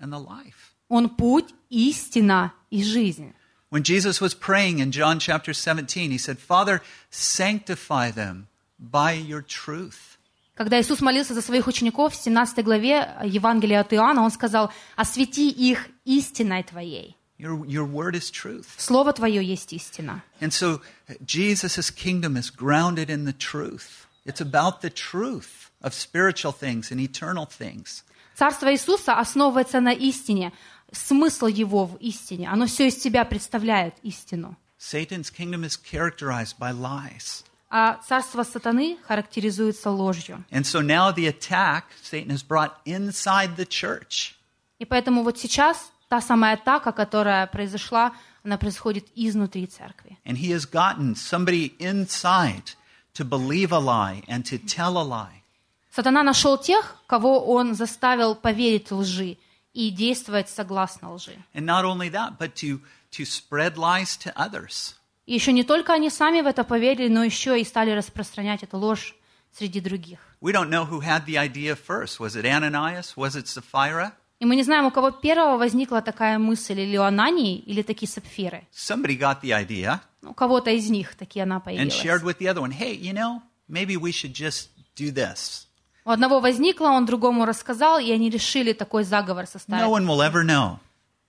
and the life. Он путь, истина и жизнь. When Jesus was praying in John chapter 17, he said, Father, sanctify them by your truth. Когда Иисус молился за своих учеников в 17 главе Евангелия от Иоанна, Он сказал, «Освети их истиной Твоей». Your, your word is truth. Слово Твое есть истина. And so Jesus' kingdom is grounded in the truth. It's about the truth of spiritual things and eternal things. Царство Иисуса основывается на истине, смысл его в истине. Оно все из себя представляет истину. Satan's kingdom is characterized by lies. А царство сатаны характеризуется ложью. And so now the attack Satan has brought inside the church. И поэтому вот сейчас та самая атака, которая произошла, она происходит изнутри церкви. And he has gotten somebody inside to believe a lie and to tell a lie. Сатана нашел тех, кого он заставил поверить лжи и действовать согласно лжи. And not only that, but to, to spread lies to others. И еще не только они сами в это поверили, но еще и стали распространять эту ложь среди других. We don't know who had the idea first. Was it Ananias? Was it Sapphira? И мы не знаем, у кого первого возникла такая мысль, или у Анании, или такие сапфиры. Somebody got the idea У кого-то из них таки она and появилась. shared with the other one, hey, you know, maybe we should just do this. У одного возникло, он другому рассказал, и они решили такой заговор No составить. one will ever know.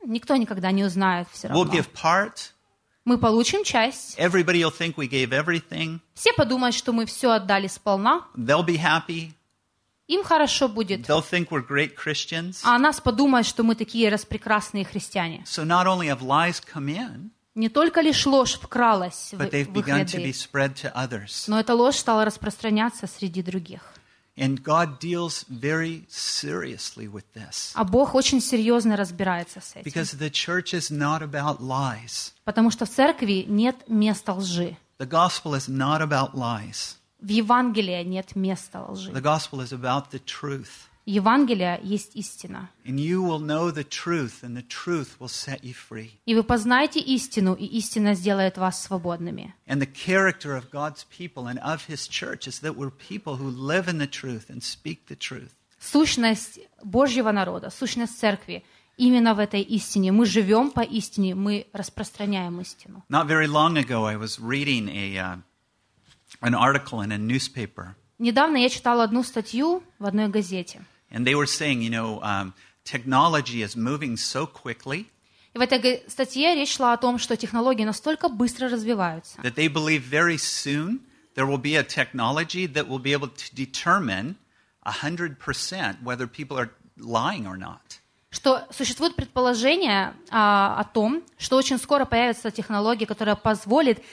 Никто никогда не узнает все We'll равно. give part. Мы получим часть. Everybody will think we gave everything. Все подумают, что мы все отдали сполна. They'll be happy. Им хорошо будет. They'll think we're great Christians. А нас подумают, что мы такие распрекрасные христиане. So not only have lies come in, Не только лишь ложь вкралась в, их ряды, но эта ложь стала распространяться среди других. And God deals very seriously with this. А Бог очень серьезно разбирается с этим. Because the church is not about lies. Потому что в церкви нет места лжи. The gospel is not about lies. В Евангелии нет места лжи. The gospel is about the truth. Евангелие есть истина. И вы познаете истину, и истина сделает вас свободными. Сущность Божьего народа, сущность церкви именно в этой истине. Мы живем по истине, мы распространяем истину. Not very long ago, I was reading a, uh, an article in a newspaper, Недавно я читала одну статью в одной газете. And they were saying, you know, um, technology is moving so quickly И в этой статье речь шла о том, что технологии настолько быстро развиваются, that they believe very soon there will be a technology that will be able to determine 100% whether people are lying or not. что существует предположение а, о том, что очень скоро появится технология, которая позволит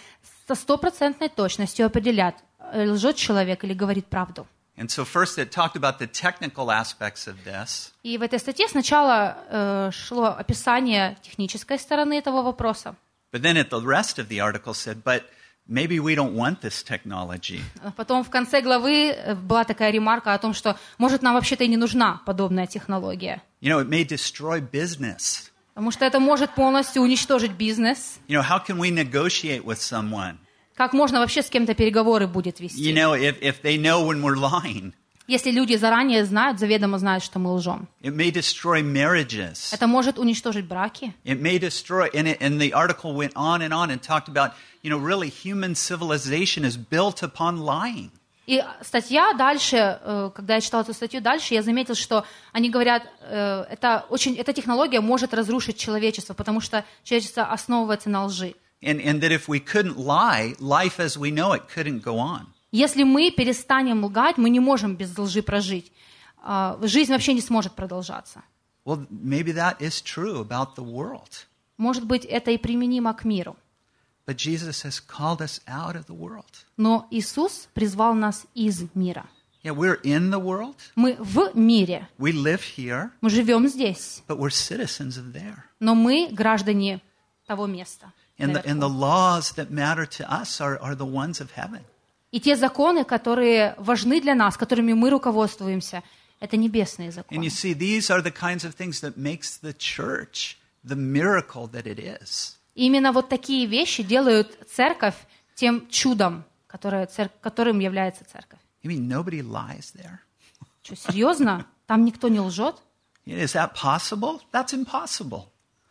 со стопроцентной точностью определять, э, лжет человек или говорит правду. And so, first, it talked about the technical aspects of this, И в этой статье сначала э, шло описание технической стороны этого вопроса, but then at the rest of the article said, but maybe we don't want this technology. А Потом в конце главы э, была такая ремарка о том, что, может, нам вообще-то и не нужна подобная технология. You know, it may destroy business. Потому что это может полностью уничтожить бизнес. You know, how can we negotiate with someone? Как можно вообще с кем-то переговоры будет вести? You know, if, if they know when we're lying, Если люди заранее знают, заведомо знают, что мы лжем. it may destroy marriages. Это может уничтожить браки. It may destroy, and, it, and the article went on and on and talked about, you know, really human civilization is built upon lying. И статья дальше, э, когда я читала эту статью дальше, я заметил, что они говорят, э, это очень, эта технология может разрушить человечество, потому что человечество основывается на лжи. And, and that if we couldn't lie, life as we know it couldn't go on. Если мы перестанем лгать, мы не можем без лжи прожить. А, Жизнь вообще не сможет продолжаться. Well, maybe that is true about the world. Может быть, это и применимо к миру. But Jesus has called us out of the world. Но Иисус призвал нас из мира. Yeah, we're in the world, Мы в мире, we live here, мы живем здесь, but we're citizens of there. но мы граждане того места. And the, and the наверху. laws that matter to us are, are the ones of heaven. И те законы, которые важны для нас, которыми мы руководствуемся, это небесные And законы. you see, these are the kinds of things that makes the church the miracle that it is. И именно вот такие вещи делают церковь тем чудом, которое цер- которым является церковь. You mean nobody lies there? Что, серьезно? Там никто не лжет? Is that possible? That's impossible.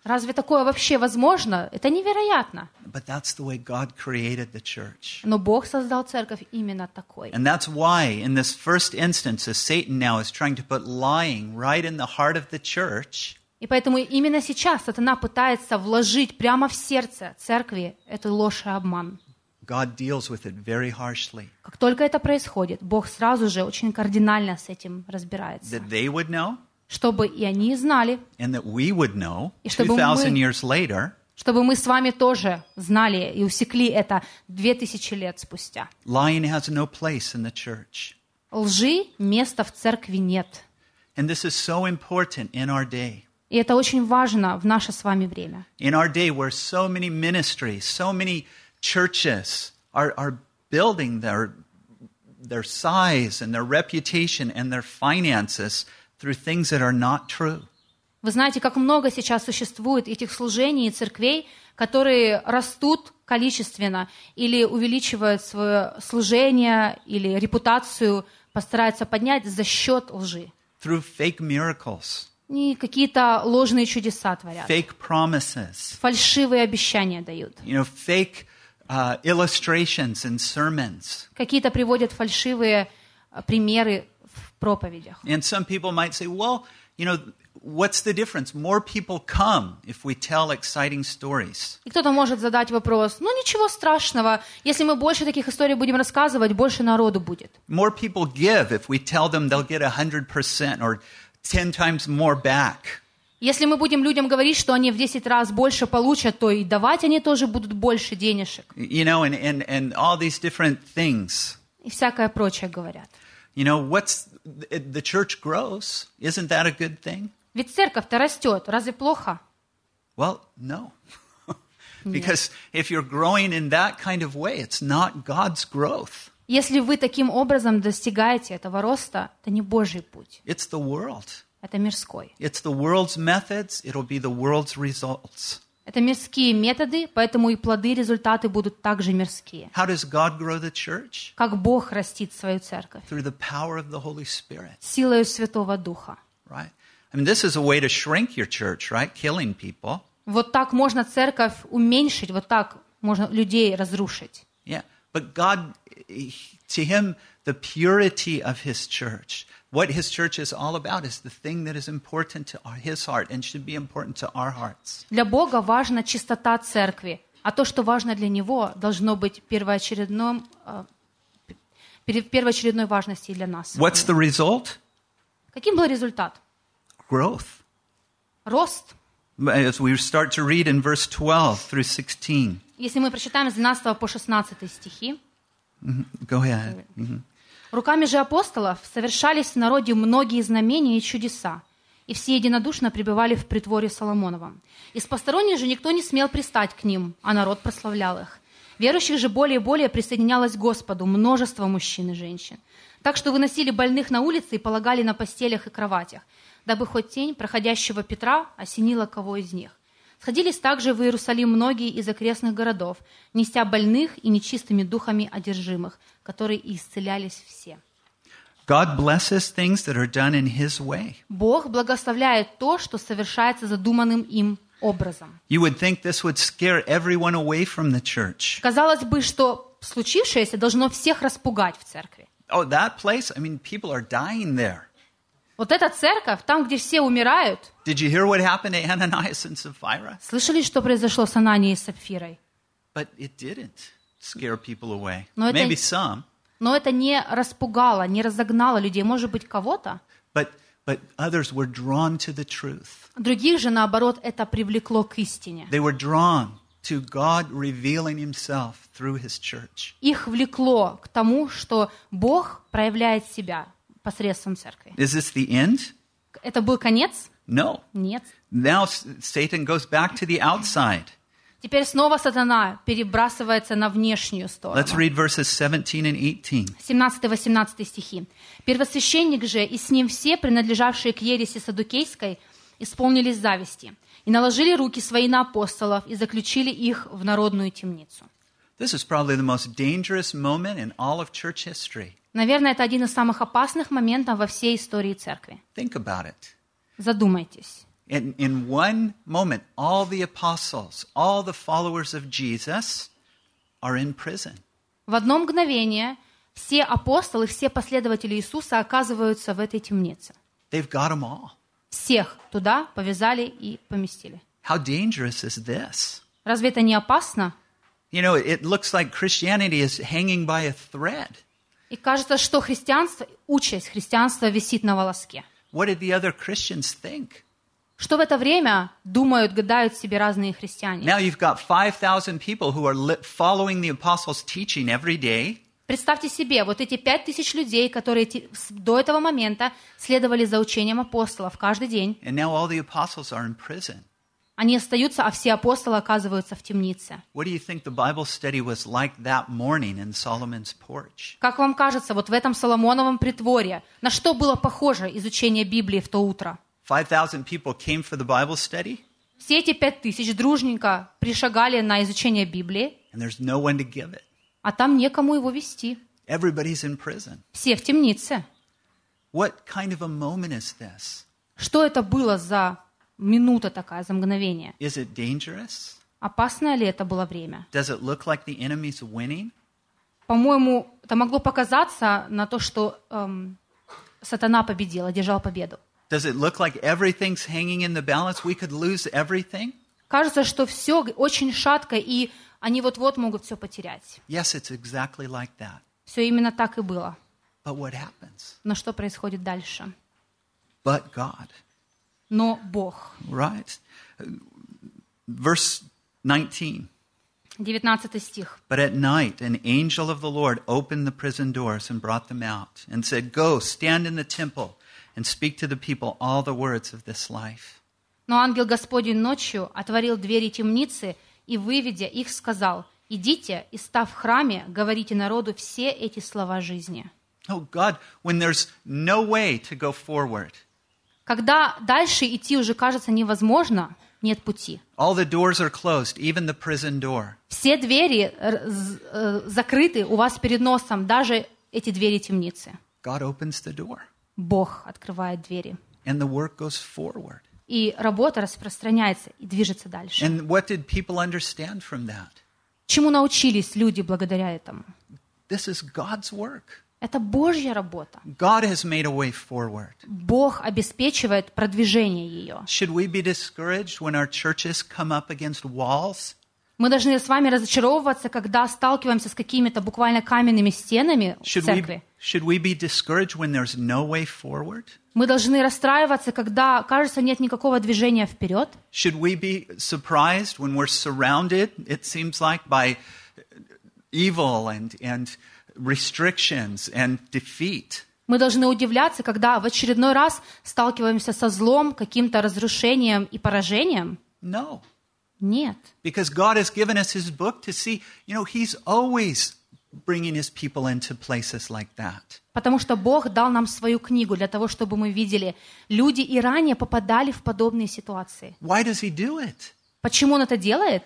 Разве такое вообще возможно? Это невероятно. But that's the way God created the church. Но Бог создал церковь именно такой. And that's why, in this first instance, as Satan now is trying to put lying right in the heart of the church, И поэтому именно сейчас сатана пытается вложить прямо в сердце церкви эту ложь и обман. God deals with it very harshly. Как только это происходит, Бог сразу же очень кардинально с этим разбирается. That they would know, Чтобы и они знали, and that we would know И чтобы 2,000 мы- years later, чтобы мы с вами тоже знали и усекли это две тысячи лет спустя. lying has no place in the church. Лжи места в церкви нет. And this is so important in our day. И это очень важно в наше с вами время. In our day, where so many ministries, so many churches are, are building their, their size and their reputation and their finances through things that are not true. Вы знаете, как много сейчас существует этих служений и церквей, которые растут количественно или увеличивают свое служение или репутацию, постараются поднять за счет лжи. through fake miracles, И какие-то ложные чудеса творят. fake promises, Фальшивые обещания дают. you know, fake uh, illustrations and sermons. Какие-то приводят фальшивые э, примеры проповедях. And some people might say, well, you know, what's the difference? More people come if we tell exciting stories. И кто-то может задать вопрос, ну ничего страшного, если мы больше таких историй будем рассказывать, больше народу будет. More people give if we tell them they'll get 100% or 10 times more back. Если мы будем людям говорить, что они в 10 раз больше получат, то и давать они тоже будут больше денежек. You know, and, and, and all these different things. И всякое прочее говорят. You know, what's the church grows. Isn't that a good thing? Ведь церковь-то растет, разве плохо? Well, no. because if you're growing in that kind of way, it's not God's growth. Если вы таким образом достигаете этого роста, это не Божий путь, It's the world. это мирской. It's the world's methods, it'll be the world's results. Это мирские методы, поэтому и плоды, результаты будут также мирские. How does God grow the church? Как Бог растит свою церковь? Through the power of the Holy Spirit, Силою Святого Духа. right? I mean, this is a way to shrink your church, right? Killing people. Вот так можно церковь уменьшить, вот так можно людей разрушить. Yeah. But God, to Him, the purity of His church, what His church is all about, is the thing that is important to our- His heart and should be important to our hearts. Для Бога важна чистота церкви, а то, что важно для Него, должно быть первоочередным, э, пер- первоочередной важности и для нас. What's the result? Каким был результат? Growth. Рост. As we start to read in verse 12 through 16. Если мы прочитаем с 12 по 16 стихи, Go ahead. Mhm. Руками же апостолов совершались в народе многие знамения и чудеса, и все единодушно пребывали в притворе Соломоновом. Из посторонних же никто не смел пристать к ним, а народ прославлял их. Верующих же более и более присоединялось к Господу множество мужчин и женщин. Так что выносили больных на улицы и полагали на постелях и кроватях, дабы хоть тень проходящего Петра осенила кого из них. Сходились также в Иерусалим многие из окрестных городов, неся больных и нечистыми духами одержимых, которые исцелялись все. God blesses things that are done in His way. Бог благословляет то, что совершается задуманным им образом. You would think this would scare everyone away from the church. Казалось бы, что случившееся должно всех распугать в церкви. Oh, that place? I mean, people are dying there. Вот эта церковь, там, где все умирают, Did you hear what happened to Ananias and Sapphira? слышали, что произошло с Ананией и Сапфирой? But it didn't scare people away. Но это- Maybe some, Но это не распугало, не разогнало людей. Может быть, кого-то. but, but others were drawn to the truth. Других же, наоборот, это привлекло к истине. They were drawn to God revealing Himself through His church. Их влекло к тому, что Бог проявляет себя посредством церкви. Is this the end? Это был конец? No. Нет. Now Satan goes back to the outside. Теперь снова сатана перебрасывается на внешнюю сторону. Let's read verses 17 and 18. 17-18 стихи. «Первосвященник же и с ним все, принадлежавшие к ереси Садукейской, исполнились зависти и наложили руки свои на апостолов и заключили их в народную темницу». This is probably the most dangerous moment in all of church history. Наверное, это один из самых опасных моментов во всей истории церкви. Think about it. Задумайтесь. In, in one moment, all the apostles, all the followers of Jesus are in prison. В одно мгновение все апостолы, все последователи Иисуса оказываются в этой темнице. They've got them all. Всех туда повязали и поместили. How dangerous is this? Разве это не опасно? You know, it looks like Christianity is hanging by a thread. И кажется, что христианство, участь христианства висит на волоске. What did the other Christians think? Что в это время думают, гадают себе разные христиане. Now you've got 5,000 people who are li- following the apostles' teaching every day, Представьте себе, вот эти пять тысяч людей, которые до этого момента следовали за учением апостолов каждый день, and now all the apostles are in prison. они остаются, а все апостолы оказываются в темнице. Like? Как вам кажется, вот в этом Соломоновом притворе, на что было похоже изучение Библии в то утро? 5,000 people came for the Bible study, Все эти пять тысяч дружненько пришагали на изучение Библии, and there's no one to give it. а там некому его вести. Everybody's in prison. Все в темнице. What kind of a moment is this? Что это было за минута такая, за мгновение? Is it dangerous? Опасное ли это было время? Does it look like the enemy's winning? По-моему, это могло показаться на то, что эм, сатана победил, одержал победу. Does it look like everything's hanging in the balance? We could lose everything? Кажется, что все очень шатко, и они вот-вот могут все потерять. Yes, it's exactly like that. Все именно так и было. But what happens? Но что происходит дальше? But God, Но Бог. right? Verse 19. 19 стих. But at night, an angel of the Lord opened the prison doors and brought them out and said, Go, stand in the temple And speak to the people all the words of this life. Но ангел Господень ночью отворил двери темницы и, выведя их, сказал, «Идите и, став в храме, говорите народу все эти слова жизни». Oh God, when there's no way to go forward, Когда дальше идти уже кажется невозможно, нет пути. all the doors are closed, even the prison door. Все двери э, э, закрыты у вас перед носом, даже эти двери темницы. God opens the door Бог открывает двери. and the work goes forward. И работа распространяется и движется дальше. And what did people understand from that? Чему научились люди благодаря этому? This is God's work. Это Божья работа. God has made a way forward. Бог обеспечивает продвижение ее. Should we be discouraged when our churches come up against walls? Мы должны с вами разочаровываться, когда сталкиваемся с какими-то буквально каменными стенами в Should церкви. we, should we be discouraged when there's no way forward? Мы должны расстраиваться, когда, кажется, нет никакого движения вперед. Should we be surprised when we're surrounded, it seems like, by evil and, and restrictions and defeat? Мы должны удивляться, когда в очередной раз сталкиваемся со злом, каким-то разрушением и поражением. No. Нет. Because God has given us His book to see, you know, He's always bringing His people into places like that. Потому что Бог дал нам свою книгу для того, чтобы мы видели, люди и ранее попадали в подобные ситуации. Why does He do it? Почему Он это делает?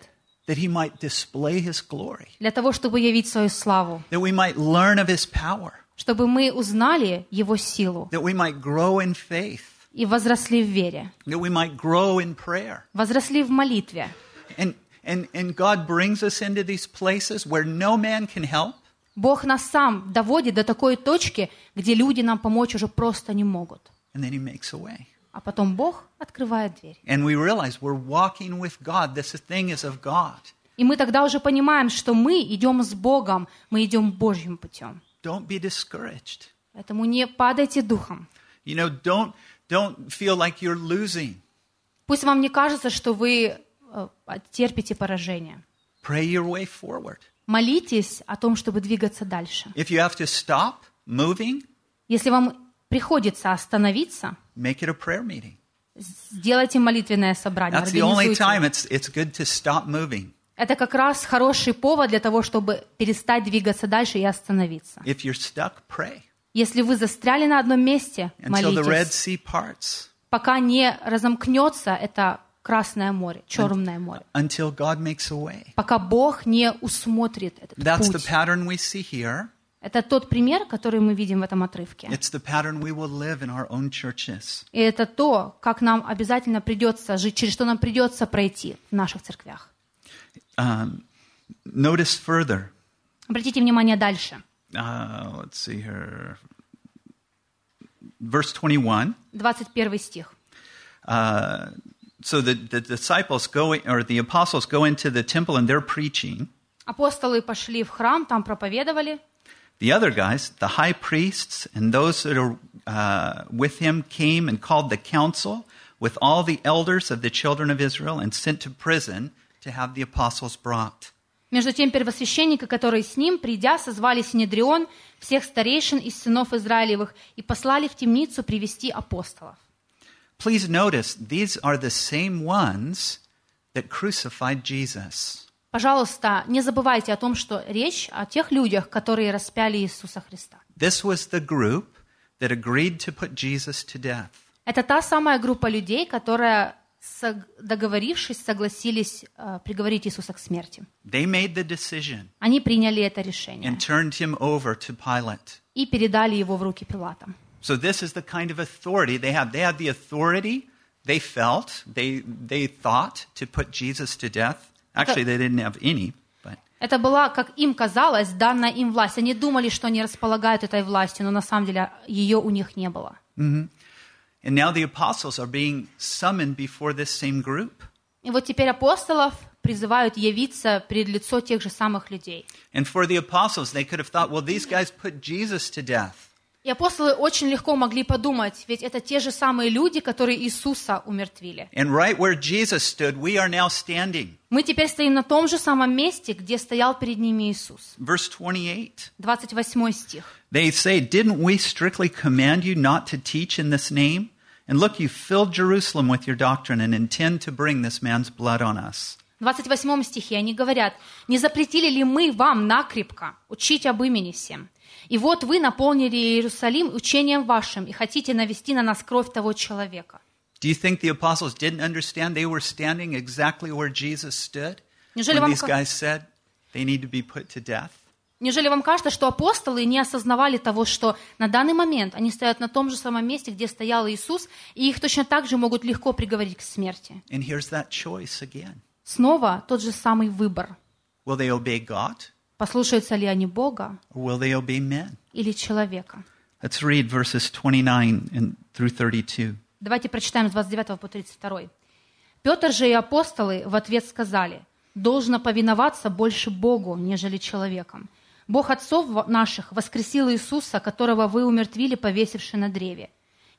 That He might display His glory, Для того, чтобы явить свою славу, that we might learn of His power, чтобы мы узнали Его силу that we might grow in faith, и возросли в вере, that we might grow in prayer. возросли в молитве. And, and, and God brings us into these places where no man can help. Бог нас сам доводит до такой точки, где люди нам помочь уже просто не могут. And then He makes a way. А потом Бог открывает дверь. And we realize we're walking with God. This thing is of God. И мы тогда уже понимаем, что мы идем с Богом, мы идем Божьим путем. Don't be discouraged. Поэтому не падайте духом. You know, don't, don't feel like you're losing. Пусть вам не кажется, что вы терпите поражение. Pray your way forward. Молитесь о том, чтобы двигаться дальше. If you have to stop moving, Если вам приходится остановиться, make it a prayer meeting. сделайте молитвенное собрание, That's the only time it's, it's good to stop moving. Это как раз хороший повод для того, чтобы перестать двигаться дальше и остановиться. If you're stuck, pray Если вы застряли на одном месте, until the Red молитесь, Sea parts, пока не разомкнется это Красное море, Черное море, until God makes a way. пока Бог не усмотрит этот That's the путь. pattern we see here. Это тот пример, который мы видим в этом отрывке. It's the pattern we will live in our own churches. И это то, как нам обязательно придется жить, через что нам придется пройти в наших церквях. Um, notice further. Обратите внимание дальше. Uh, let's see here. Verse 21. 21 стих. Uh, so the, the disciples go, or the apostles go into the temple and they're preaching. Апостолы пошли в храм, там проповедовали. The other guys, the high priests and those that are uh, with him, came and called the council with all the elders of the children of Israel and sent to prison to have the apostles brought. Между тем первосвященники, которые с ним, придя, созвали Синедрион, всех старейшин из сынов Израилевых, и послали в темницу привести апостолов. Please notice, these are the same ones that crucified Jesus. Пожалуйста, не забывайте о том, что речь о тех людях, которые распяли Иисуса Христа. This was the group that agreed to put Jesus to death. Это та самая группа людей, которая, договорившись, согласились э, приговорить Иисуса к смерти. They made the decision Они приняли это решение and turned him over to Pilate. и передали его в руки Пилата. So this is the kind of authority they had. They had the authority they felt, they, they thought to put Jesus to death. Actually, they didn't have any, but Это была, как им казалось, данная им власть. Они думали, что они располагают этой властью, но на самом деле ее у них не было. And now the apostles are being summoned before this same group. И вот теперь апостолов призывают явиться перед лицо тех же самых людей. And for the apostles, they could have thought, well, these guys put Jesus to death. И апостолы очень легко могли подумать, ведь это те же самые люди, которые Иисуса умертвили. And right where Jesus stood, we are now standing. Мы теперь стоим на том же самом месте, где стоял перед ними Иисус. Verse 28. 28 стих. They say, Didn't we strictly command you not to teach in this name? And look, you filled Jerusalem with your doctrine and intend to bring this man's blood on us. В 28 стихе они говорят, «Не запретили ли мы вам накрепко учить об имени всем? И вот вы наполнили Иерусалим учением вашим и хотите навести на нас кровь того человека». Do you think the apostles didn't understand they were standing exactly where Jesus stood Неужели when these guys said they need to be put to death? Неужели вам кажется, что апостолы не осознавали того, что на данный момент они стоят на том же самом месте, где стоял Иисус, и их точно так же могут легко приговорить к смерти? And here's that choice again. Снова тот же самый выбор. Will they obey God Послушаются ли они Бога will they obey men? или человека? Let's read verses 29 and through 32. Давайте прочитаем с 29 по 32. Петр же и апостолы в ответ сказали, «Должно повиноваться больше Богу, нежели человеком. Бог отцов наших воскресил Иисуса, которого вы умертвили, повесивши на древе.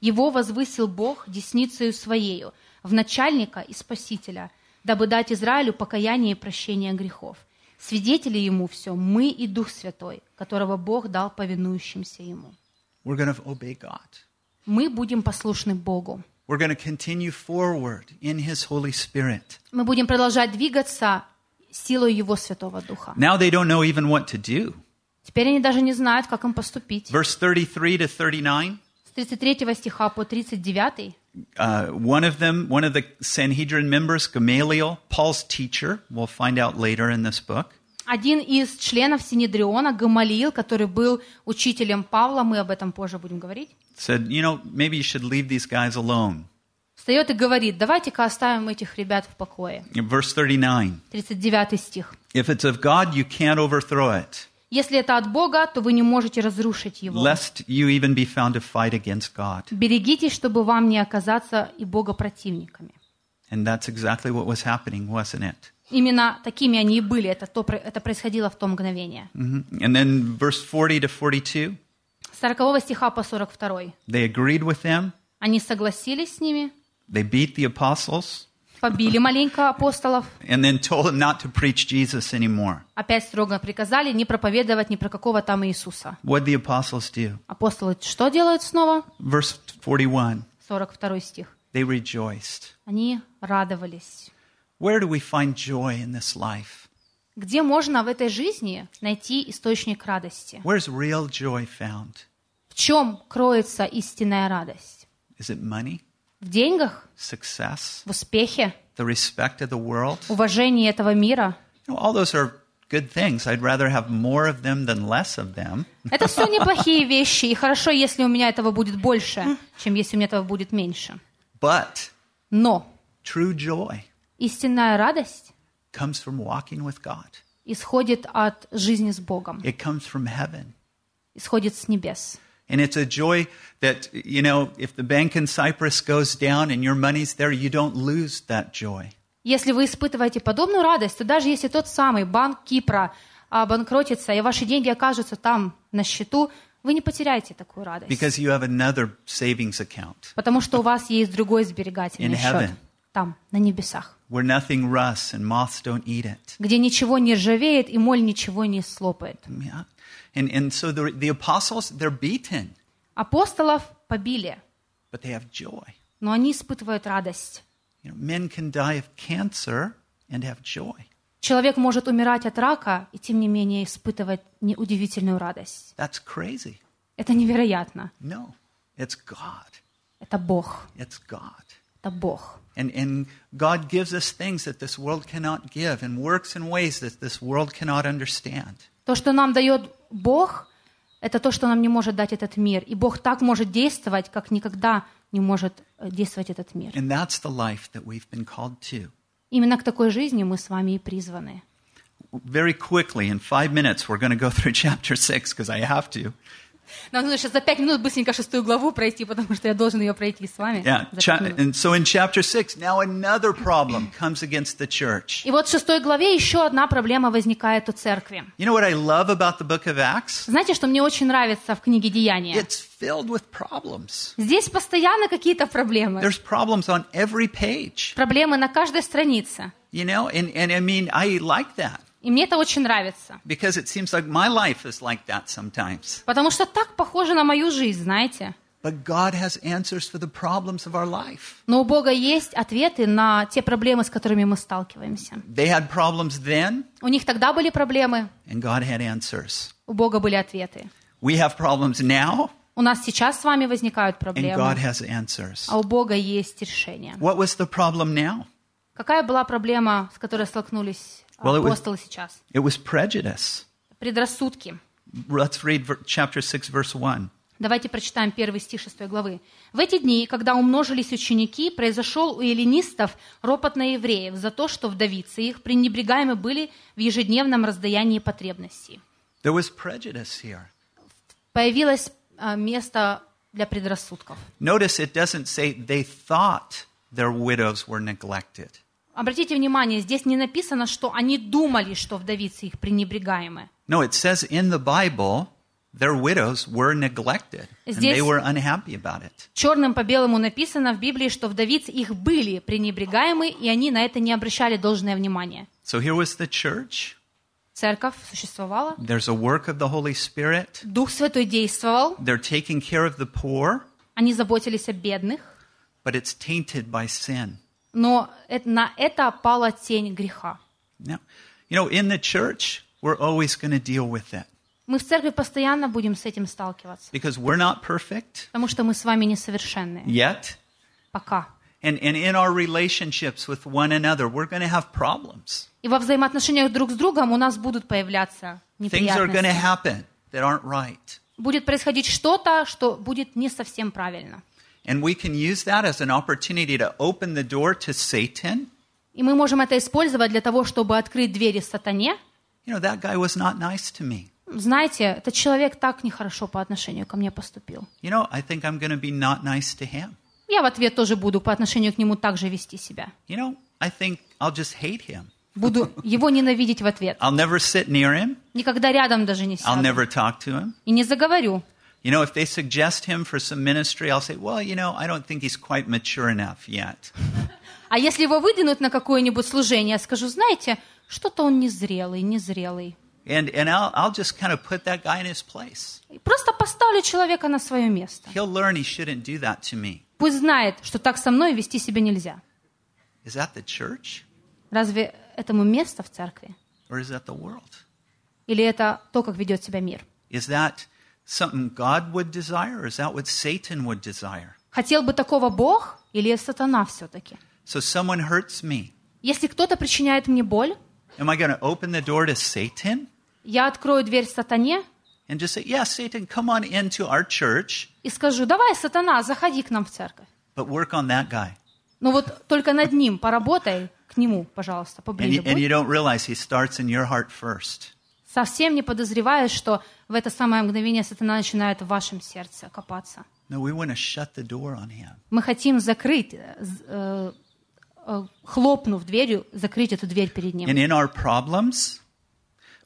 Его возвысил Бог десницею Своею, в начальника и спасителя, дабы дать Израилю покаяние и прощение грехов. Свидетели Ему все, мы и Дух Святой, которого Бог дал повинующимся Ему. We're going to obey God. Мы будем послушны Богу. We're going to continue forward in His Holy Spirit. Мы будем продолжать двигаться силой Его Святого Духа. Now they don't know even what to do. Теперь они даже не знают, как им поступить. Verse 33 to 39. С 33 стиха по 39 Uh, one of them, one of the Sanhedrin members, Gamaliel, Paul's teacher, we'll find out later in this book, один из членов Синедриона, Гамалиил, который был учителем Павла, мы об этом позже будем говорить, said, You know, maybe you should leave these guys alone. встает и говорит, давайте-ка оставим этих ребят в покое. In verse 39. 39 стих. If it's of God, you can't overthrow it, Если это от Бога, то вы не можете разрушить его. lest you even be found to fight against God. Берегитесь, чтобы вам не оказаться и Бога противниками. And that's exactly what was happening, wasn't it? Именно такими они и были. Это, то, это происходило в то мгновение. Mhm. And then verse 40 to 42, С 40 стиха по 42. they agreed with them. Они согласились с ними, They beat the apostles побили маленько апостолов, and then told them not to preach Jesus anymore. опять строго приказали не проповедовать ни про какого там Иисуса. What the apostles do? Апостолы что делают снова? Verse 41, 42 стих. they rejoiced. Они радовались. Where do we find joy in this life? Где можно в этой жизни найти источник радости? Where's real joy found? В чем кроется истинная радость? Is it money, В деньгах? success, В успехе? the respect of the world? Уважении этого мира? You know, all those are good things. I'd rather have more of them than less of them. Это все неплохие вещи, и хорошо, если у меня этого будет больше, чем если у меня этого будет меньше. But Но true joy истинная радость comes from walking with God. исходит от жизни с Богом, It comes from heaven. исходит с небес. And it's a joy that, you know, if the bank in Cyprus goes down and your money's there, you don't lose that joy. Если вы испытываете подобную радость, то даже если тот самый банк Кипра обанкротится, и ваши деньги окажутся там на счету, вы не потеряете такую радость. Because you have another savings account Потому что у вас есть другой сберегательный In счет heaven. там, на небесах, where nothing rusts and moths don't eat it. где ничего не ржавеет и моль ничего не слопает. Yeah. And, and so the, the apostles, they're beaten, Апостолов побили, but they have joy. но они испытывают радость. You know, men can die of cancer and have joy. Человек может умирать от рака и, тем не менее, испытывать неудивительную радость. That's crazy. Это невероятно. No, it's God. Это Бог. It's God. Это Бог. And, and God gives us things that this world cannot give and works in ways that this world cannot understand. То, что нам дает Бог, это то, что нам не может дать этот мир. И Бог так может действовать, как никогда не может э, действовать этот мир. And that's the life that we've been called to. Именно к такой жизни мы с вами и призваны. very quickly, in five minutes, we're going to go through chapter six because I have to. Нам нужно сейчас за пять минут быстренько шестую главу пройти, потому что я должен ее пройти с вами. Yeah. And so in chapter six, now another problem comes against the church. И вот в шестой главе еще одна проблема возникает у церкви. You know what I love about the book of Acts? Знаете, что мне очень нравится в книге Деяния? It's filled with problems. Здесь постоянно какие-то проблемы. There's problems on every page. Проблемы на каждой странице. You know, and, and I mean, I like that И мне это очень нравится. because it seems like my life is like that sometimes. Потому что так похоже на мою жизнь, знаете. But God has answers for the problems of our life. Но у Бога есть ответы на те проблемы, с которыми мы сталкиваемся. They had problems then, У них тогда были проблемы, and God had answers. у Бога были ответы. We have problems now, У нас сейчас с вами возникают and God проблемы, has answers. а у Бога есть решение. What was the problem now? Какая была проблема, с которой столкнулись Well, it was- апостолы сейчас? It was prejudice. Предрассудки. Let's read chapter 6, verse 1. Давайте прочитаем первый стих 6 главы. «В эти дни, когда умножились ученики, произошел у эллинистов ропот на евреев за то, что вдовицы их пренебрегаемы были в ежедневном раздаянии потребностей». There was prejudice here. Появилось а, место для предрассудков. Notice it doesn't say they thought their widows were neglected. Обратите внимание, здесь не написано, что они думали, что вдовицы их пренебрегаемы. No, it says in the Bible their widows were neglected and they were unhappy about it. Черным по белому написано в Библии, что вдовицы их были пренебрегаемы, и они на это не обращали должное внимание. So here was the church. Церковь существовала, There's a work of the Holy Spirit. Дух Святой действовал, They're taking care of the poor, они заботились о бедных, but it's tainted by sin. Но на это пала тень греха. Now, you know, in the church, we're always going to deal with it Мы в церкви постоянно будем с этим сталкиваться, because we're not perfect потому что мы с вами несовершенные. yet. Пока. And, and in our relationships with one another, we're going to have problems. И во взаимоотношениях друг с другом у нас будут появляться Things are going to неприятности. happen that aren't right. Будет происходить что-то, что будет не совсем правильно. And we can use that as an opportunity to open the door to Satan. И мы можем это использовать для того, чтобы открыть двери сатане. You know, that guy was not nice to me. Знаете, этот человек так нехорошо по отношению ко мне поступил. You know, I think I'm going to be not nice to him. Я в ответ тоже буду по отношению к нему так же вести себя. You know, I think I'll just hate him. Буду его ненавидеть в ответ. I'll never sit near him. Никогда рядом даже не I'll сяду. never talk to him. И не заговорю. You know, if they suggest him for some ministry, I'll say, well, you know, I don't think he's quite mature enough yet. А если его выдвинут на какое-нибудь служение, я скажу, знаете, что-то он незрелый, незрелый. And, and I'll, I'll just kind of put that guy in his place. Просто поставлю человека на свое место. He'll learn he shouldn't do that to me. Пусть знает, что так со мной вести себя нельзя. Is that the church Разве этому место в церкви? or is that the world? Или это то, как ведет себя мир? Is that something God would desire or is that what Satan would desire? Хотел бы такого Бог или сатана все-таки? So someone hurts me. Если кто-то причиняет мне боль, Am I going to open the door to Satan я открою дверь сатане and just say, yeah, Satan, come on into our church, и скажу, давай, сатана, заходи к нам в церковь. but work on that guy? Но вот только над ним поработай, к нему, пожалуйста, And поближе you, and you будь. don't realize he starts in your heart first. Совсем не подозреваешь, что в это самое мгновение сатана начинает в вашем сердце копаться. No, we want to shut the door on him. Мы хотим закрыть, э, э, э, хлопнув дверью, закрыть эту дверь перед ним. And in our problems,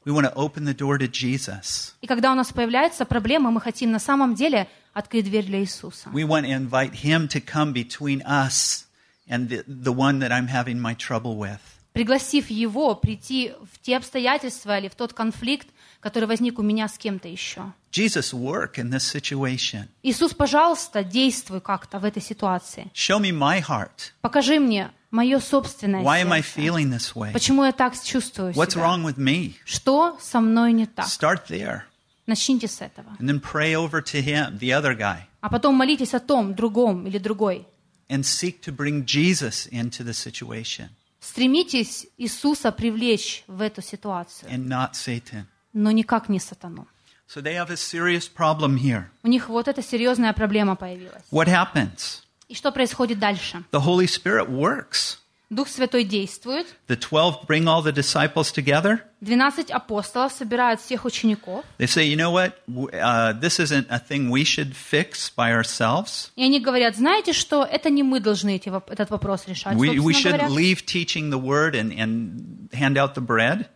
we want to open the door to Jesus. И когда у нас появляются проблемы, мы хотим на самом деле открыть дверь для Иисуса. We want to invite him to come between us and the, the one that I'm having my trouble with. Пригласив Его прийти в те обстоятельства или в тот конфликт, который возник у меня с кем-то еще. Jesus, work in this situation. Иисус, пожалуйста, действуй как-то в этой ситуации. Show me my heart. Покажи мне мое собственное Why am I feeling this way? Почему я так чувствую What's себя? wrong with me? Что со мной не так? Start there. Начните с этого. And then pray over to him, the other guy, А потом молитесь о том, другом или другой. and seek to bring Jesus into the situation Стремитесь Иисуса привлечь в эту ситуацию, and not Satan. но никак не сатану. So they have a serious problem here. У них вот эта серьезная проблема появилась. What happens? И что происходит дальше? The Holy Spirit works. Дух Святой действует. The 12 bring all the disciples together. 12 апостолов собирают всех учеников. They say, you know what? W- Uh, this isn't a thing we should fix by ourselves. И они говорят, знаете что, это не мы должны эти, воп- этот вопрос решать. We, we собственно should говоря. leave teaching the word and, and hand out the bread.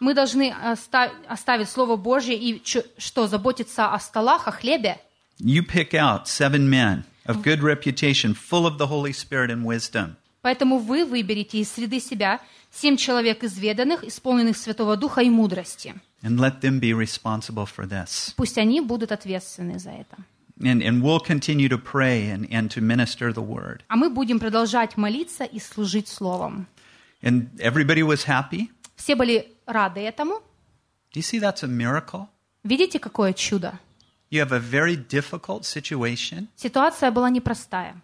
Мы должны оста- оставить Слово Божье и чё- что, заботиться о столах, о хлебе. You pick out seven men of good reputation, full of the Holy Spirit and wisdom. Поэтому вы выберете из среды себя семь человек изведанных, исполненных Святого Духа и мудрости. And let them be responsible for this. Пусть они будут ответственны за это. And, and we'll continue to pray and, and to minister the word. А мы будем продолжать молиться и служить Словом. And everybody was happy. Все были рады этому. Do you see that's a miracle? Видите, какое чудо? You have a very difficult situation. Ситуация была непростая.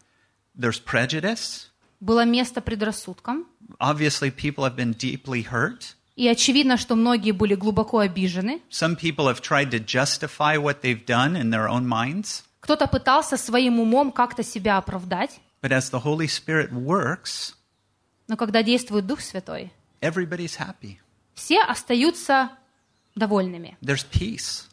There's prejudice. Было место предрассудкам. Obviously, people have been deeply hurt. И очевидно, что многие были глубоко обижены. Some people have tried to justify what they've done in their own minds. Кто-то пытался своим умом как-то себя оправдать. But as the Holy Spirit works, Но когда действует Дух Святой, everybody's happy. все остаются довольными. There's peace.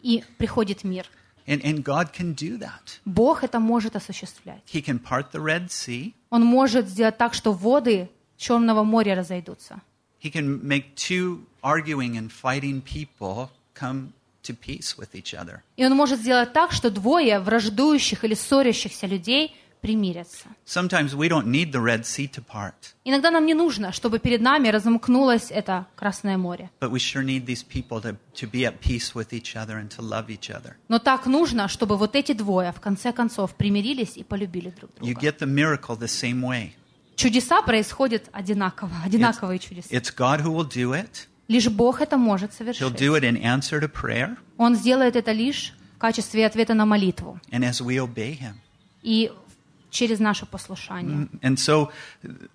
И приходит мир. And, and God can do that. Бог это может осуществлять. He can part the Red Sea. Он может сделать так, что воды Черного моря разойдутся. He can make two arguing and fighting people come to peace with each other. И он может сделать так, что двое враждующих или ссорящихся людей примирятся. Sometimes we don't need the Red Sea to part, Иногда нам не нужно, чтобы перед нами разомкнулось это Красное море. but we sure need these people to, to be at peace with each other and to love each other. Но так нужно, чтобы вот эти двое в конце концов примирились и полюбили друг You друга. get the miracle the same way. Чудеса происходят одинаково, одинаковые чудеса. It's God who will do it. Лишь Бог это может He'll совершить. do it in answer to prayer Он сделает это лишь в качестве ответа на молитву and as we obey Him. и через наше послушание. And so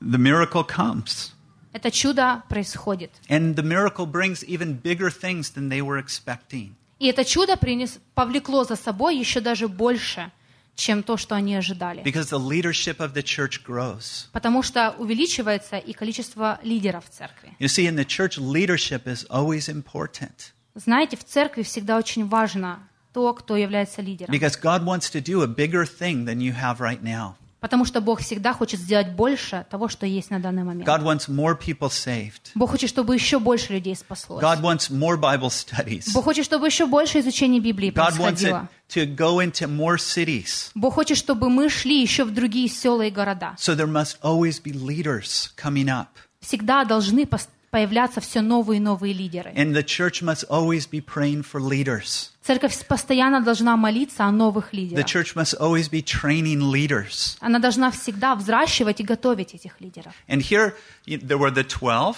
the miracle comes. Это чудо происходит. And the miracle brings even bigger things than they were expecting. И это чудо принес, повлекло за собой еще даже больше, чем то, что они ожидали. Because the leadership of the church grows. Потому что увеличивается и количество лидеров в церкви. You see, in the church, leadership is always important Знаете, в церкви всегда очень важно то, кто является лидером. because God wants to do a bigger thing than you have right now. Потому что Бог всегда хочет сделать больше того, что есть на данный момент. God wants more people saved. Бог хочет, чтобы еще больше людей спаслось. God wants more Bible studies. Бог хочет, чтобы еще больше изучения Библии God wants it происходило. to go into more cities. Бог хочет, чтобы мы шли еще в другие села и города. So there must always be leaders coming up. Всегда должны появляться все новые и новые лидеры. And the church must always be praying for leaders. Церковь постоянно должна молиться о новых The лидерах. church must always be training leaders. Она должна всегда взращивать и готовить этих лидеров. And here there were the 12.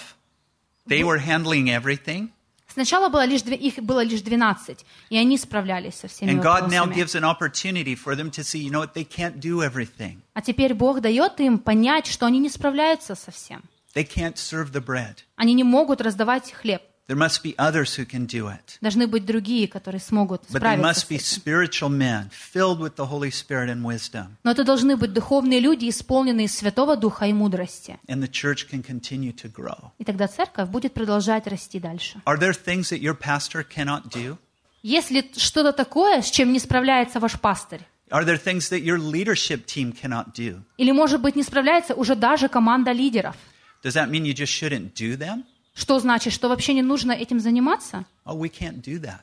They were handling everything. Сначала было лишь, их было лишь 12, и они справлялись со всеми And God now вопросами. gives an opportunity for them to see, you know what, they can't do everything. А теперь Бог дает им понять, что они не справляются со всем. They can't serve the bread. Они не могут раздавать хлеб. There must be others who can do it. Должны быть другие, которые смогут But they справиться must с be этим. spiritual men filled with the Holy Spirit and wisdom. Но это должны быть духовные люди, исполненные Святого Духа и мудрости. And the church can continue to grow. И тогда церковь будет продолжать расти дальше. Are there things that your pastor cannot do? Если что-то такое, с чем не справляется ваш пастырь, Are there things that your leadership team cannot do? или, может быть, не справляется уже даже команда лидеров, Does that mean you just shouldn't do them? что значит, что вообще не нужно этим заниматься? Oh, we can't do that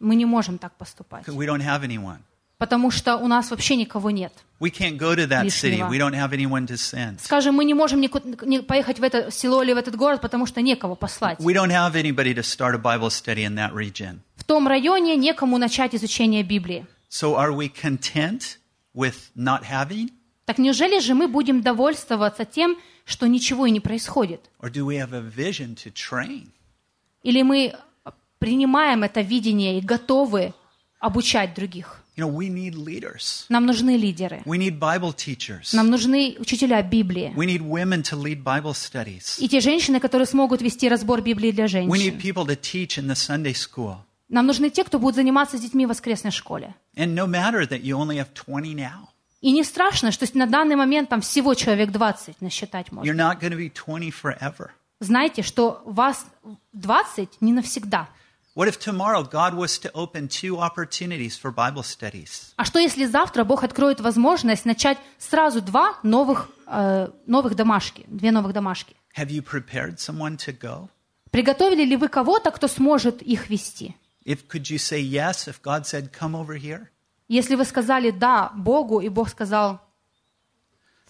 Мы не можем так поступать, we don't have anyone. потому что у нас вообще никого нет. We can't go to that city. We don't have anyone to send. Скажем, мы не можем не поехать в это село или в этот город, потому что некого послать. We don't have anybody to start a Bible study in that region. В том районе некому начать изучение Библии. So are we content with not having? Так неужели же мы будем довольствоваться тем, что ничего и не происходит? Или мы принимаем это видение и готовы обучать других? You know, we need leaders. Нам нужны лидеры. We need Bible teachers. Нам нужны учителя Библии. We need women to lead Bible studies. И те женщины, которые смогут вести разбор Библии для We need женщин. people to teach in the Sunday school. Нам нужны те, кто будет заниматься с детьми в воскресной школе. And no matter that you only have 20 now, И не страшно, что на данный момент там всего человек 20 насчитать можно. You're not going to be 20 forever. Знайте, что вас 20 не навсегда. What if tomorrow God was to open two opportunities for Bible studies? А что если завтра Бог откроет возможность начать сразу два новых, э, новых домашки, две новых домашки? Have you prepared someone to go? Приготовили ли вы кого-то, кто сможет их вести? If could you say yes if God said come over here? Если вы сказали «да» Богу, и Бог сказал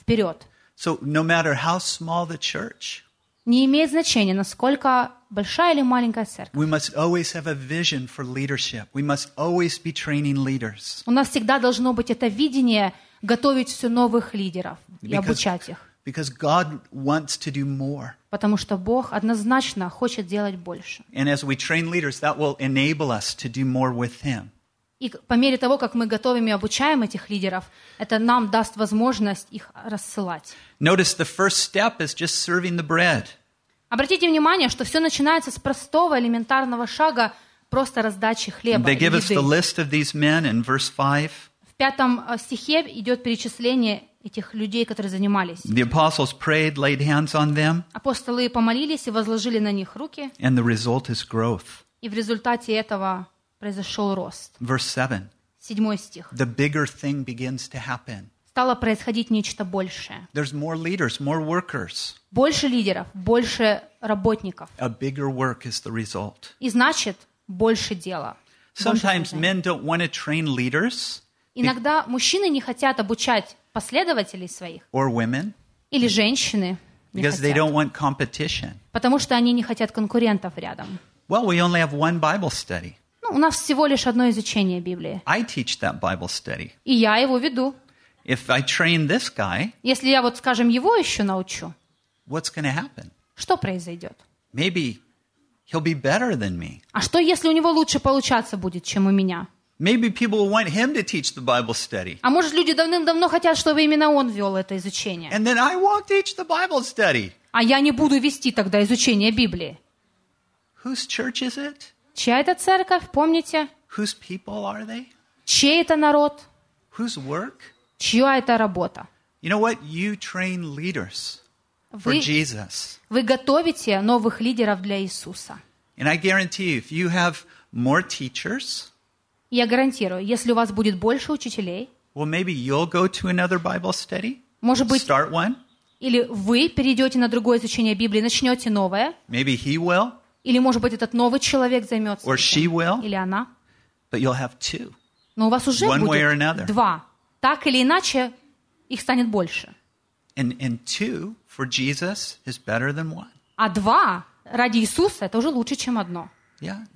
«вперед», So no matter how small the church, не имеет значения, насколько большая или маленькая церковь. we must always have a vision for leadership. We must always be training leaders У нас всегда должно быть это видение готовить все новых лидеров и Because- обучать их. because God wants to do more. Потому что Бог однозначно хочет делать больше. And as we train leaders, that will enable us to do more with Him. И по мере того, как мы готовим и обучаем этих лидеров, это нам даст возможность их рассылать. Notice the first step is just serving the bread. Обратите внимание, что все начинается с простого элементарного шага просто раздачи хлеба They give us the list of these men in verse 5. В пятом э, стихе идет перечисление этих людей, которые занимались. The apostles prayed, laid hands on them, Апостолы помолились и возложили на них руки, and the result is growth. и в результате этого произошел рост. Verse 7. Седьмой стих. The bigger thing begins to happen. Стало происходить нечто большее. There's more leaders, more workers. Больше лидеров, больше работников. A bigger work is the result. И значит, больше дела. больше Sometimes служения. men don't want to train leaders Иногда мужчины не хотят обучать последователей своих, or women или женщины не because they хотят, don't want competition. потому что они не хотят конкурентов рядом. Well, we only have one Bible study. Ну, у нас всего лишь одно изучение Библии, I teach that Bible study. и я его веду. If I train this guy, Если я вот, скажем, его еще научу, what's going to happen? что произойдет? Maybe he'll be better than me. А что, если у него лучше получаться будет, чем у меня? Maybe people want him to teach the Bible study. А может, люди давным-давно хотят, чтобы именно он вел это изучение? And then I won't teach the Bible study. А я не буду вести тогда изучение Библии. Whose church is it? Чья это церковь, помните? Whose people are they? Чей это народ? Whose work? Чья это работа? You know what? You train leaders for Jesus. вы готовите новых лидеров для Иисуса. And I guarantee you, if you have more teachers, Я гарантирую, если у вас будет больше учителей, well, maybe you'll go to another Bible study, может быть, start one. или вы перейдете на другое изучение Библии, начнете новое, Maybe he will, или, может быть, этот новый человек займется or she will, или она. but you'll have two. Но у вас уже One way or будет another. два. Так или иначе, их станет больше. And, and two for Jesus is better than one. А два ради Иисуса это уже лучше, чем одно. Yeah.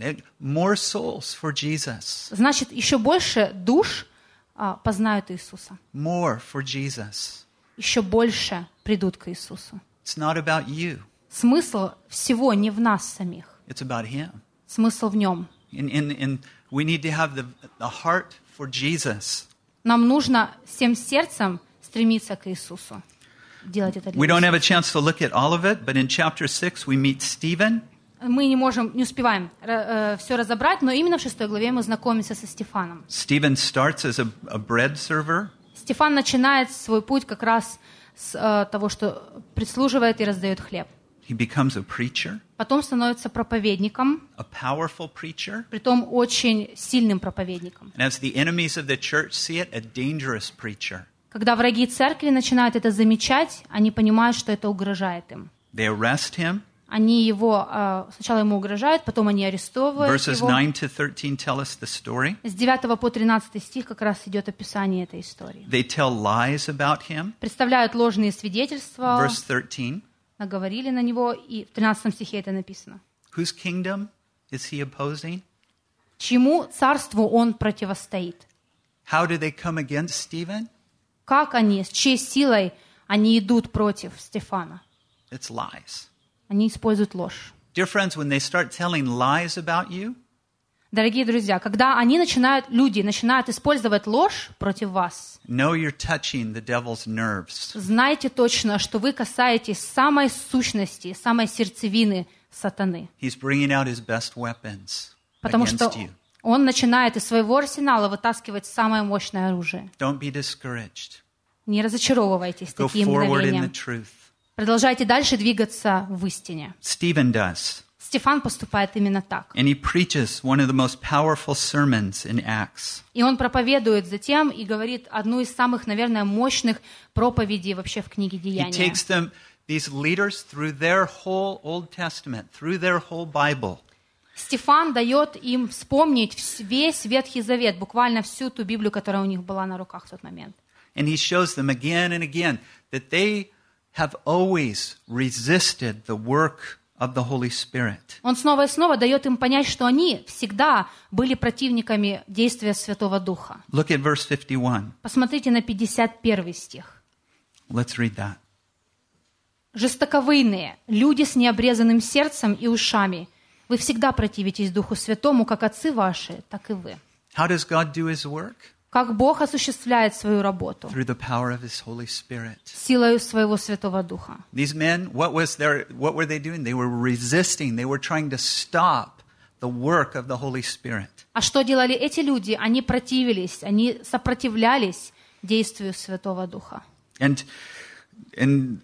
More souls for Jesus. Значит, еще больше душ а, познают Иисуса. More for Jesus. Еще больше придут к Иисусу. It's not about you, Смысл всего не в нас самих. it's about him. Смысл в нем. And, and, and we need to have the, the heart for Jesus. Нам нужно всем сердцем стремиться к Иисусу. Делать это We don't Иисуса. have a chance to look at all of it, but in chapter 6, we meet Stephen. Мы не можем, не успеваем все разобрать, но именно в шестой главе мы знакомимся со Стефаном. Stephen starts as a, a bread server, Стефан начинает свой путь как раз с э, того, что прислуживает и раздает хлеб. He becomes a preacher, Потом становится проповедником, a powerful preacher. притом очень сильным проповедником. And as the enemies of the church see it, a dangerous preacher. Когда враги церкви начинают это замечать, они понимают, что это угрожает им. They arrest him. Они его, э, сначала ему угрожают, потом они арестовывают Verses его. 9 to 13 tell us the story. С 9 по 13 стих как раз идет описание этой истории. They tell lies about him. Представляют ложные свидетельства, Verse 13 наговорили на него, и в 13 стихе это написано. Whose kingdom is he opposing? Чему царству он противостоит? How do they come against Stephen? Как они, с чьей силой они идут против Стефана? It's lies. Они используют ложь. Dear friends, when they start telling lies about you, Дорогие друзья, когда они начинают, люди начинают использовать ложь против вас, know you're touching the devil's nerves. знайте точно, что вы касаетесь самой сущности, самой сердцевины сатаны. He's bringing out his best weapons Потому что you. он начинает из своего арсенала вытаскивать самое мощное оружие. Don't be discouraged. Не разочаровывайтесь Go мгновения. truth. Продолжайте дальше двигаться в истине. Stephen does. Стефан поступает именно так. And he preaches one of the most powerful sermons in Acts. И он проповедует затем и говорит одну из самых, наверное, мощных проповедей вообще в книге He Деяния. takes them, these leaders, through their whole Old Testament, through their whole Bible. Стефан дает им вспомнить вс- весь Ветхий Завет, буквально всю ту Библию, которая у них была на руках в тот момент. And he shows them again and again that they have always resisted the work of the Holy Spirit. Он снова и снова дает им понять, что они всегда были противниками действия Святого Духа. Look at verse 51. Посмотрите на 51 стих. Let's read that. «Жестоковыйные, люди с необрезанным сердцем и ушами, вы всегда противитесь Духу Святому, как отцы ваши, так и вы». How does God do his work? Как Бог осуществляет свою работу Through the power of his Holy Spirit. силою своего Святого Духа. These men, what was their what were they doing? They were resisting. They were trying to stop the work of the Holy Spirit. А что делали эти люди? Они противились, они сопротивлялись действию Святого Духа. And and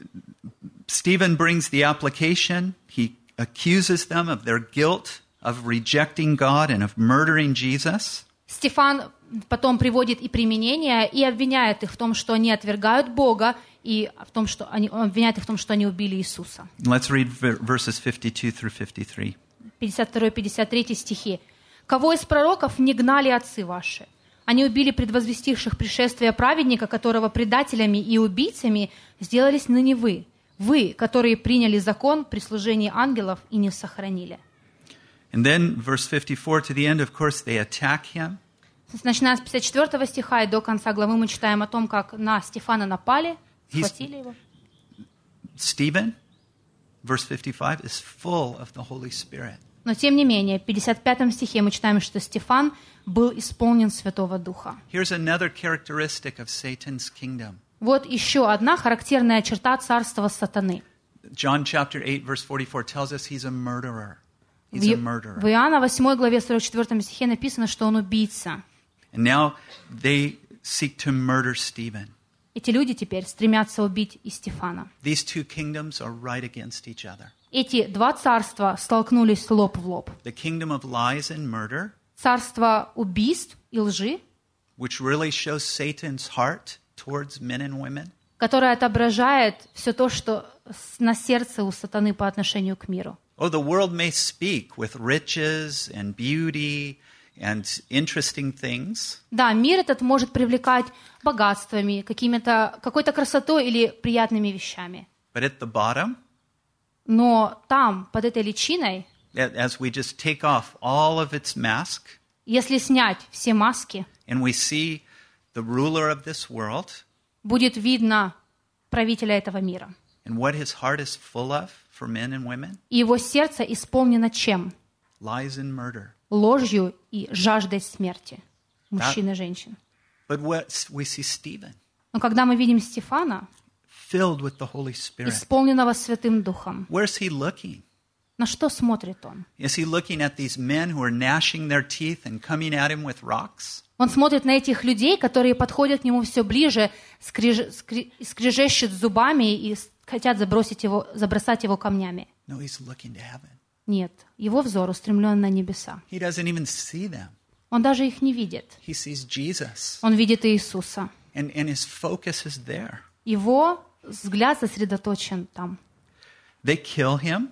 Stephen brings the application. He accuses them of their guilt of rejecting God and of murdering Jesus. Стефан потом приводит и применение, и обвиняет их в том, что они отвергают Бога, и в том, что они, он обвиняет их в том, что они убили Иисуса. Let's read ver- verses 52 through 53. 52-53 стихи. «Кого из пророков не гнали отцы ваши? Они убили предвозвестивших пришествие праведника, которого предателями и убийцами сделались ныне вы, вы, которые приняли закон при служении ангелов и не сохранили». And then verse 54 to the end, of course, they attack him. Начиная с 54 стиха и до конца главы мы читаем о том, как на Стефана напали, схватили его. Stephen, verse 55, is full of the Holy Spirit. Но тем не менее, в 55 стихе мы читаем, что Стефан был исполнен Святого Духа. Here's another characteristic of Satan's kingdom. Вот еще одна характерная черта царства сатаны. John chapter 8, verse 44 tells us he's a murderer. He's a murderer. в Иоанна 8 главе 44 стихе написано, что он убийца. And now they seek to murder Stephen. Эти люди теперь стремятся убить и Стефана. These two kingdoms are right against each other. Эти два царства столкнулись лоб в лоб. The kingdom of lies and murder, Царство убийств и лжи, which really shows Satan's heart towards men and women, которое отображает все то, что с- на сердце у сатаны по отношению к миру. Oh, the world may speak with riches and beauty and interesting things, Да, мир этот может привлекать богатствами, какими-то, какой-то красотой или приятными вещами. but at the bottom, Но там, под этой личиной, a- as we just take off all of its mask если снять все маски, and we see the ruler of this world будет видно правителя этого мира. and what his heart is full of for men and women И его сердце исполнено чем? lies and murder. Ложью и жаждой смерти мужчин и женщин. Но когда мы видим Стефана, исполненного Святым Духом, looking? на что смотрит он? Looking? Он смотрит на этих людей, которые подходят к нему все ближе, скрежещут зубами и хотят забросить его, забросать его камнями. No, Нет, его взор устремлен на небеса. He doesn't even see them. Он даже их не видит. He sees Jesus, Он видит Иисуса. and, and his focus is there. Его взгляд сосредоточен там. They kill him.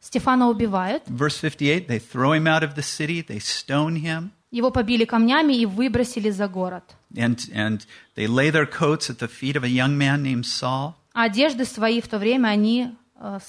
Стефана убивают, Verse 58 they throw him out of the city, they stone him, его побили камнями и выбросили за город. and, and they lay their coats at the feet of a young man named Saul. А одежды свои в то время они э,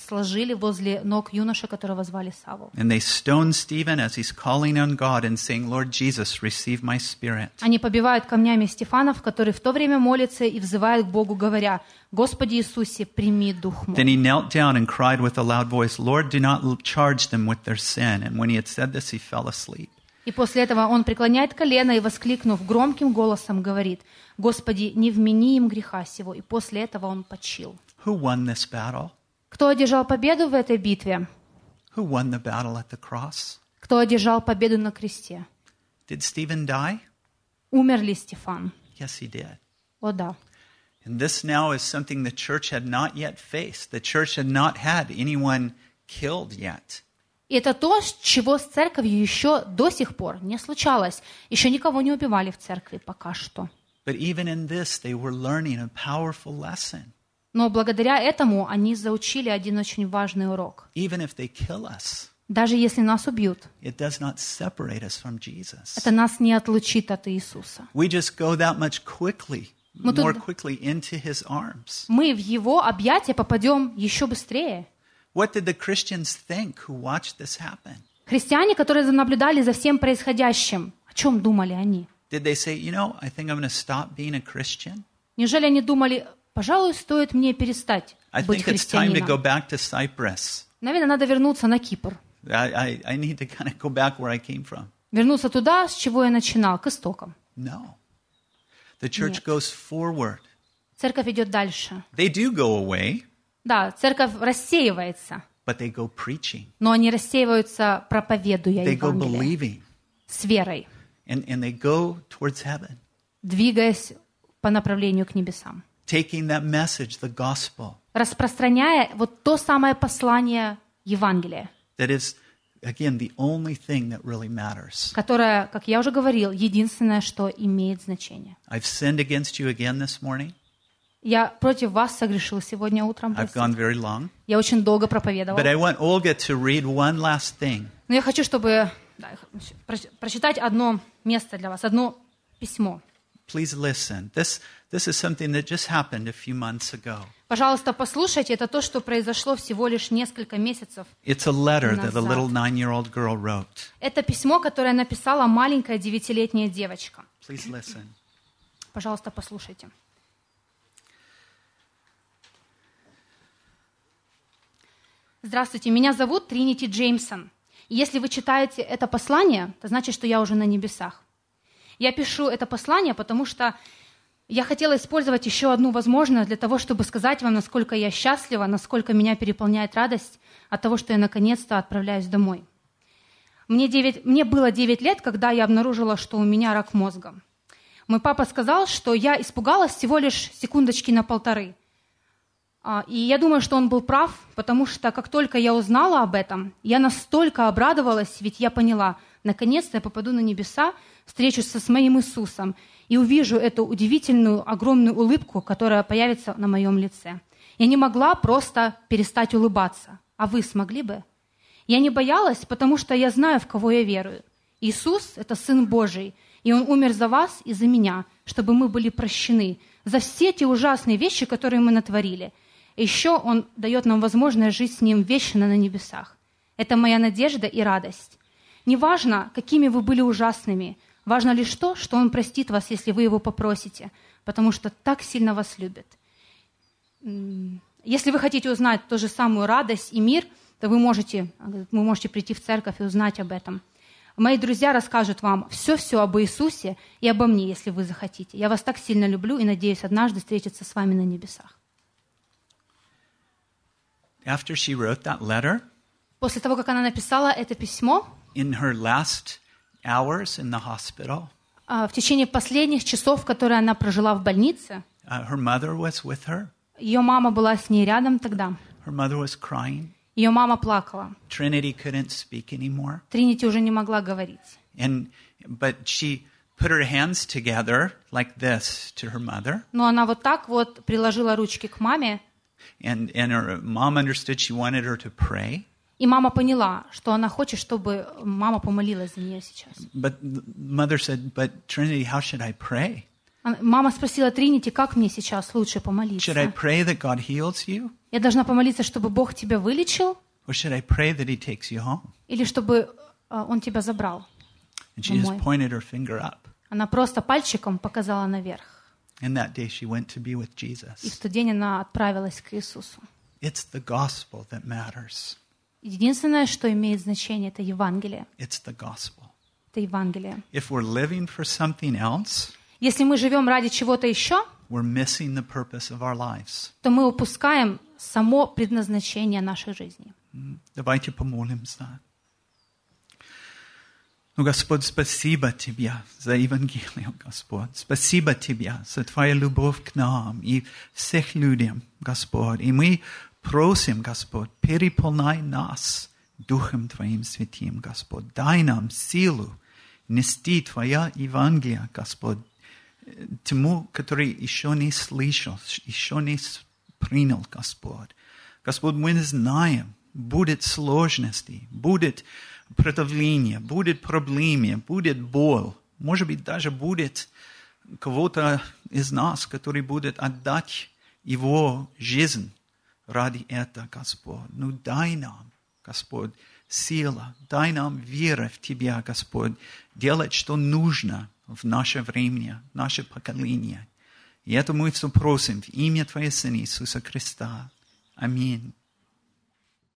сложили возле ног юноши, которого звали Савол. And they stone Stephen as he's calling on God and saying, Lord Jesus, receive my spirit. Они побивают камнями Стефанов, который в то время молится и взывает к Богу, говоря, «Господи Иисусе, прими дух мой». Then he knelt down and cried with a loud voice, Lord, do not charge them with their sin. And when he had said this, he fell asleep. И после этого он преклоняет колено и, воскликнув громким голосом, говорит, «Господи, не вмени им греха сего». И после этого он почил. Who won this battle? Кто одержал победу в этой битве? Who won the battle at the cross? Кто одержал победу на кресте? Did Stephen die? Умер ли Стефан? Yes, he did. О да. And this now is something the church had not yet faced. The church had not had anyone killed yet. И это то, чего с церковью еще до сих пор не случалось. Еще никого не убивали в церкви пока что. But even in this, they were learning a powerful lesson. Но благодаря этому они заучили один очень важный урок. Even if they kill us, Даже если нас убьют, it does not separate us from Jesus. это нас не отлучит от Иисуса. We just go that much quickly, Мы тут- more quickly into his arms. Мы в Его объятия попадем еще быстрее. What did the Christians think who watched this happen? Христиане, которые наблюдали за всем происходящим, о чем думали они? Did they say, you know, I think I'm going to stop being a Christian? Неужели они думали, пожалуй, стоит мне перестать I быть go христианином? Наверное, надо вернуться на Кипр. I, I, I need to kind of go back where I came from. Вернуться туда, с чего я начинал, к истокам. No. The church Нет. goes forward. Церковь идет дальше. They do go away, Да, церковь рассеивается, but they go preaching. но они рассеиваются, проповедуя They go Евангелие, believing. с верой, And, and they go towards heaven, двигаясь по направлению к небесам, taking that message, the gospel, распространяя вот то самое послание Евангелия, that is, again, the only thing that really matters. которое, как я уже говорил, единственное, что имеет значение. I've sinned against you again this morning. Я против вас согрешил сегодня утром. I've gone very long. Я очень долго проповедовал. But I want Olga to read one last thing. Но я хочу, чтобы да, прочитать одно место для вас, одно письмо. Please listen. This, this is something that just happened a few months ago. Пожалуйста, послушайте. Это то, что произошло всего лишь несколько месяцев. It's a letter that a little nine year old girl wrote. Это письмо, которое написала маленькая девятилетняя девочка. Please listen. Пожалуйста, послушайте. Здравствуйте, меня зовут Тринити Джеймсон. И если вы читаете это послание, то значит, что я уже на небесах. Я пишу это послание, потому что я хотела использовать еще одну возможность для того, чтобы сказать вам, насколько я счастлива, насколько меня переполняет радость от того, что я наконец-то отправляюсь домой. Мне, 9, мне было 9 лет, когда я обнаружила, что у меня рак мозга. Мой папа сказал, что я испугалась всего лишь секундочки на полторы. А, И я думаю, что он был прав, потому что как только я узнала об этом, я настолько обрадовалась, ведь я поняла, наконец-то я попаду на небеса, встречусь со с моим Иисусом и увижу эту удивительную, огромную улыбку, которая появится на моем лице. Я не могла просто перестать улыбаться. А вы смогли бы? Я не боялась, потому что я знаю, в кого я верую. Иисус – это Сын Божий, и Он умер за вас и за меня, чтобы мы были прощены за все те ужасные вещи, которые мы натворили. Еще Он дает нам возможность жить с Ним вечно на небесах. Это моя надежда и радость. Неважно, какими вы были ужасными, важно лишь то, что Он простит вас, если вы Его попросите, потому что так сильно вас любит. Если вы хотите узнать ту же самую радость и мир, то вы можете, вы можете прийти в церковь и узнать об этом. Мои друзья расскажут вам все-все об Иисусе и обо мне, если вы захотите. Я вас так сильно люблю и надеюсь однажды встретиться с вами на небесах. After she wrote that letter, После того, как она написала это письмо, in her last hours in the hospital, а, в течение последних часов, которые она прожила в больнице, uh, her mother was with her. ее мама была с ней рядом тогда. Her mother was crying. Ее мама плакала. Trinity couldn't speak anymore. Тринити уже не могла говорить. And, but she put her hands together like this to her mother. Но она вот так вот приложила ручки к маме, And, and her mom understood she wanted her to pray. И мама поняла, что она хочет, чтобы мама помолилась за нее сейчас. But the mother said, But Trinity, how should I pray? Мама спросила Тринити, как мне сейчас лучше Should I помолиться? pray that God heals you? Я должна помолиться, чтобы Бог тебя вылечил, Or should I pray that He takes you home? или чтобы э, Он тебя забрал? And she just pointed her finger up. Она просто пальчиком показала наверх. And that day she went to be with И в Jesus. тот день она отправилась к Иисусу. It's the gospel that matters. Единственное, что имеет значение, это Евангелие. It's the gospel. Это Евангелие. If we're living for something else, Если мы живем ради чего-то еще, we're missing the purpose of our lives. то мы упускаем само предназначение нашей жизни. Давайте помолимся. Ну, Господь, спасибо Тебе за Евангелие, Господь. Спасибо Тебе за Твою любовь к нам и всех людям, Господь. И мы просим, Господь, переполняй нас Духом Твоим Святым, Господь. Дай нам силу нести Твоя Евангелие, Господь, тому, который еще не слышал, еще не принял, Господь. Господь, мы не знаем, будет сложности, будет противление, будет проблемы, будет боль. Может быть, даже будет кого-то из нас, который будет отдать его жизнь ради этого, Господь. Ну, дай нам, Господь, сила, дай нам вера в Тебя, Господь, делать, что нужно в наше время, в наше поколение. И это мы все просим в имя Твоего Сына Иисуса Христа. Аминь.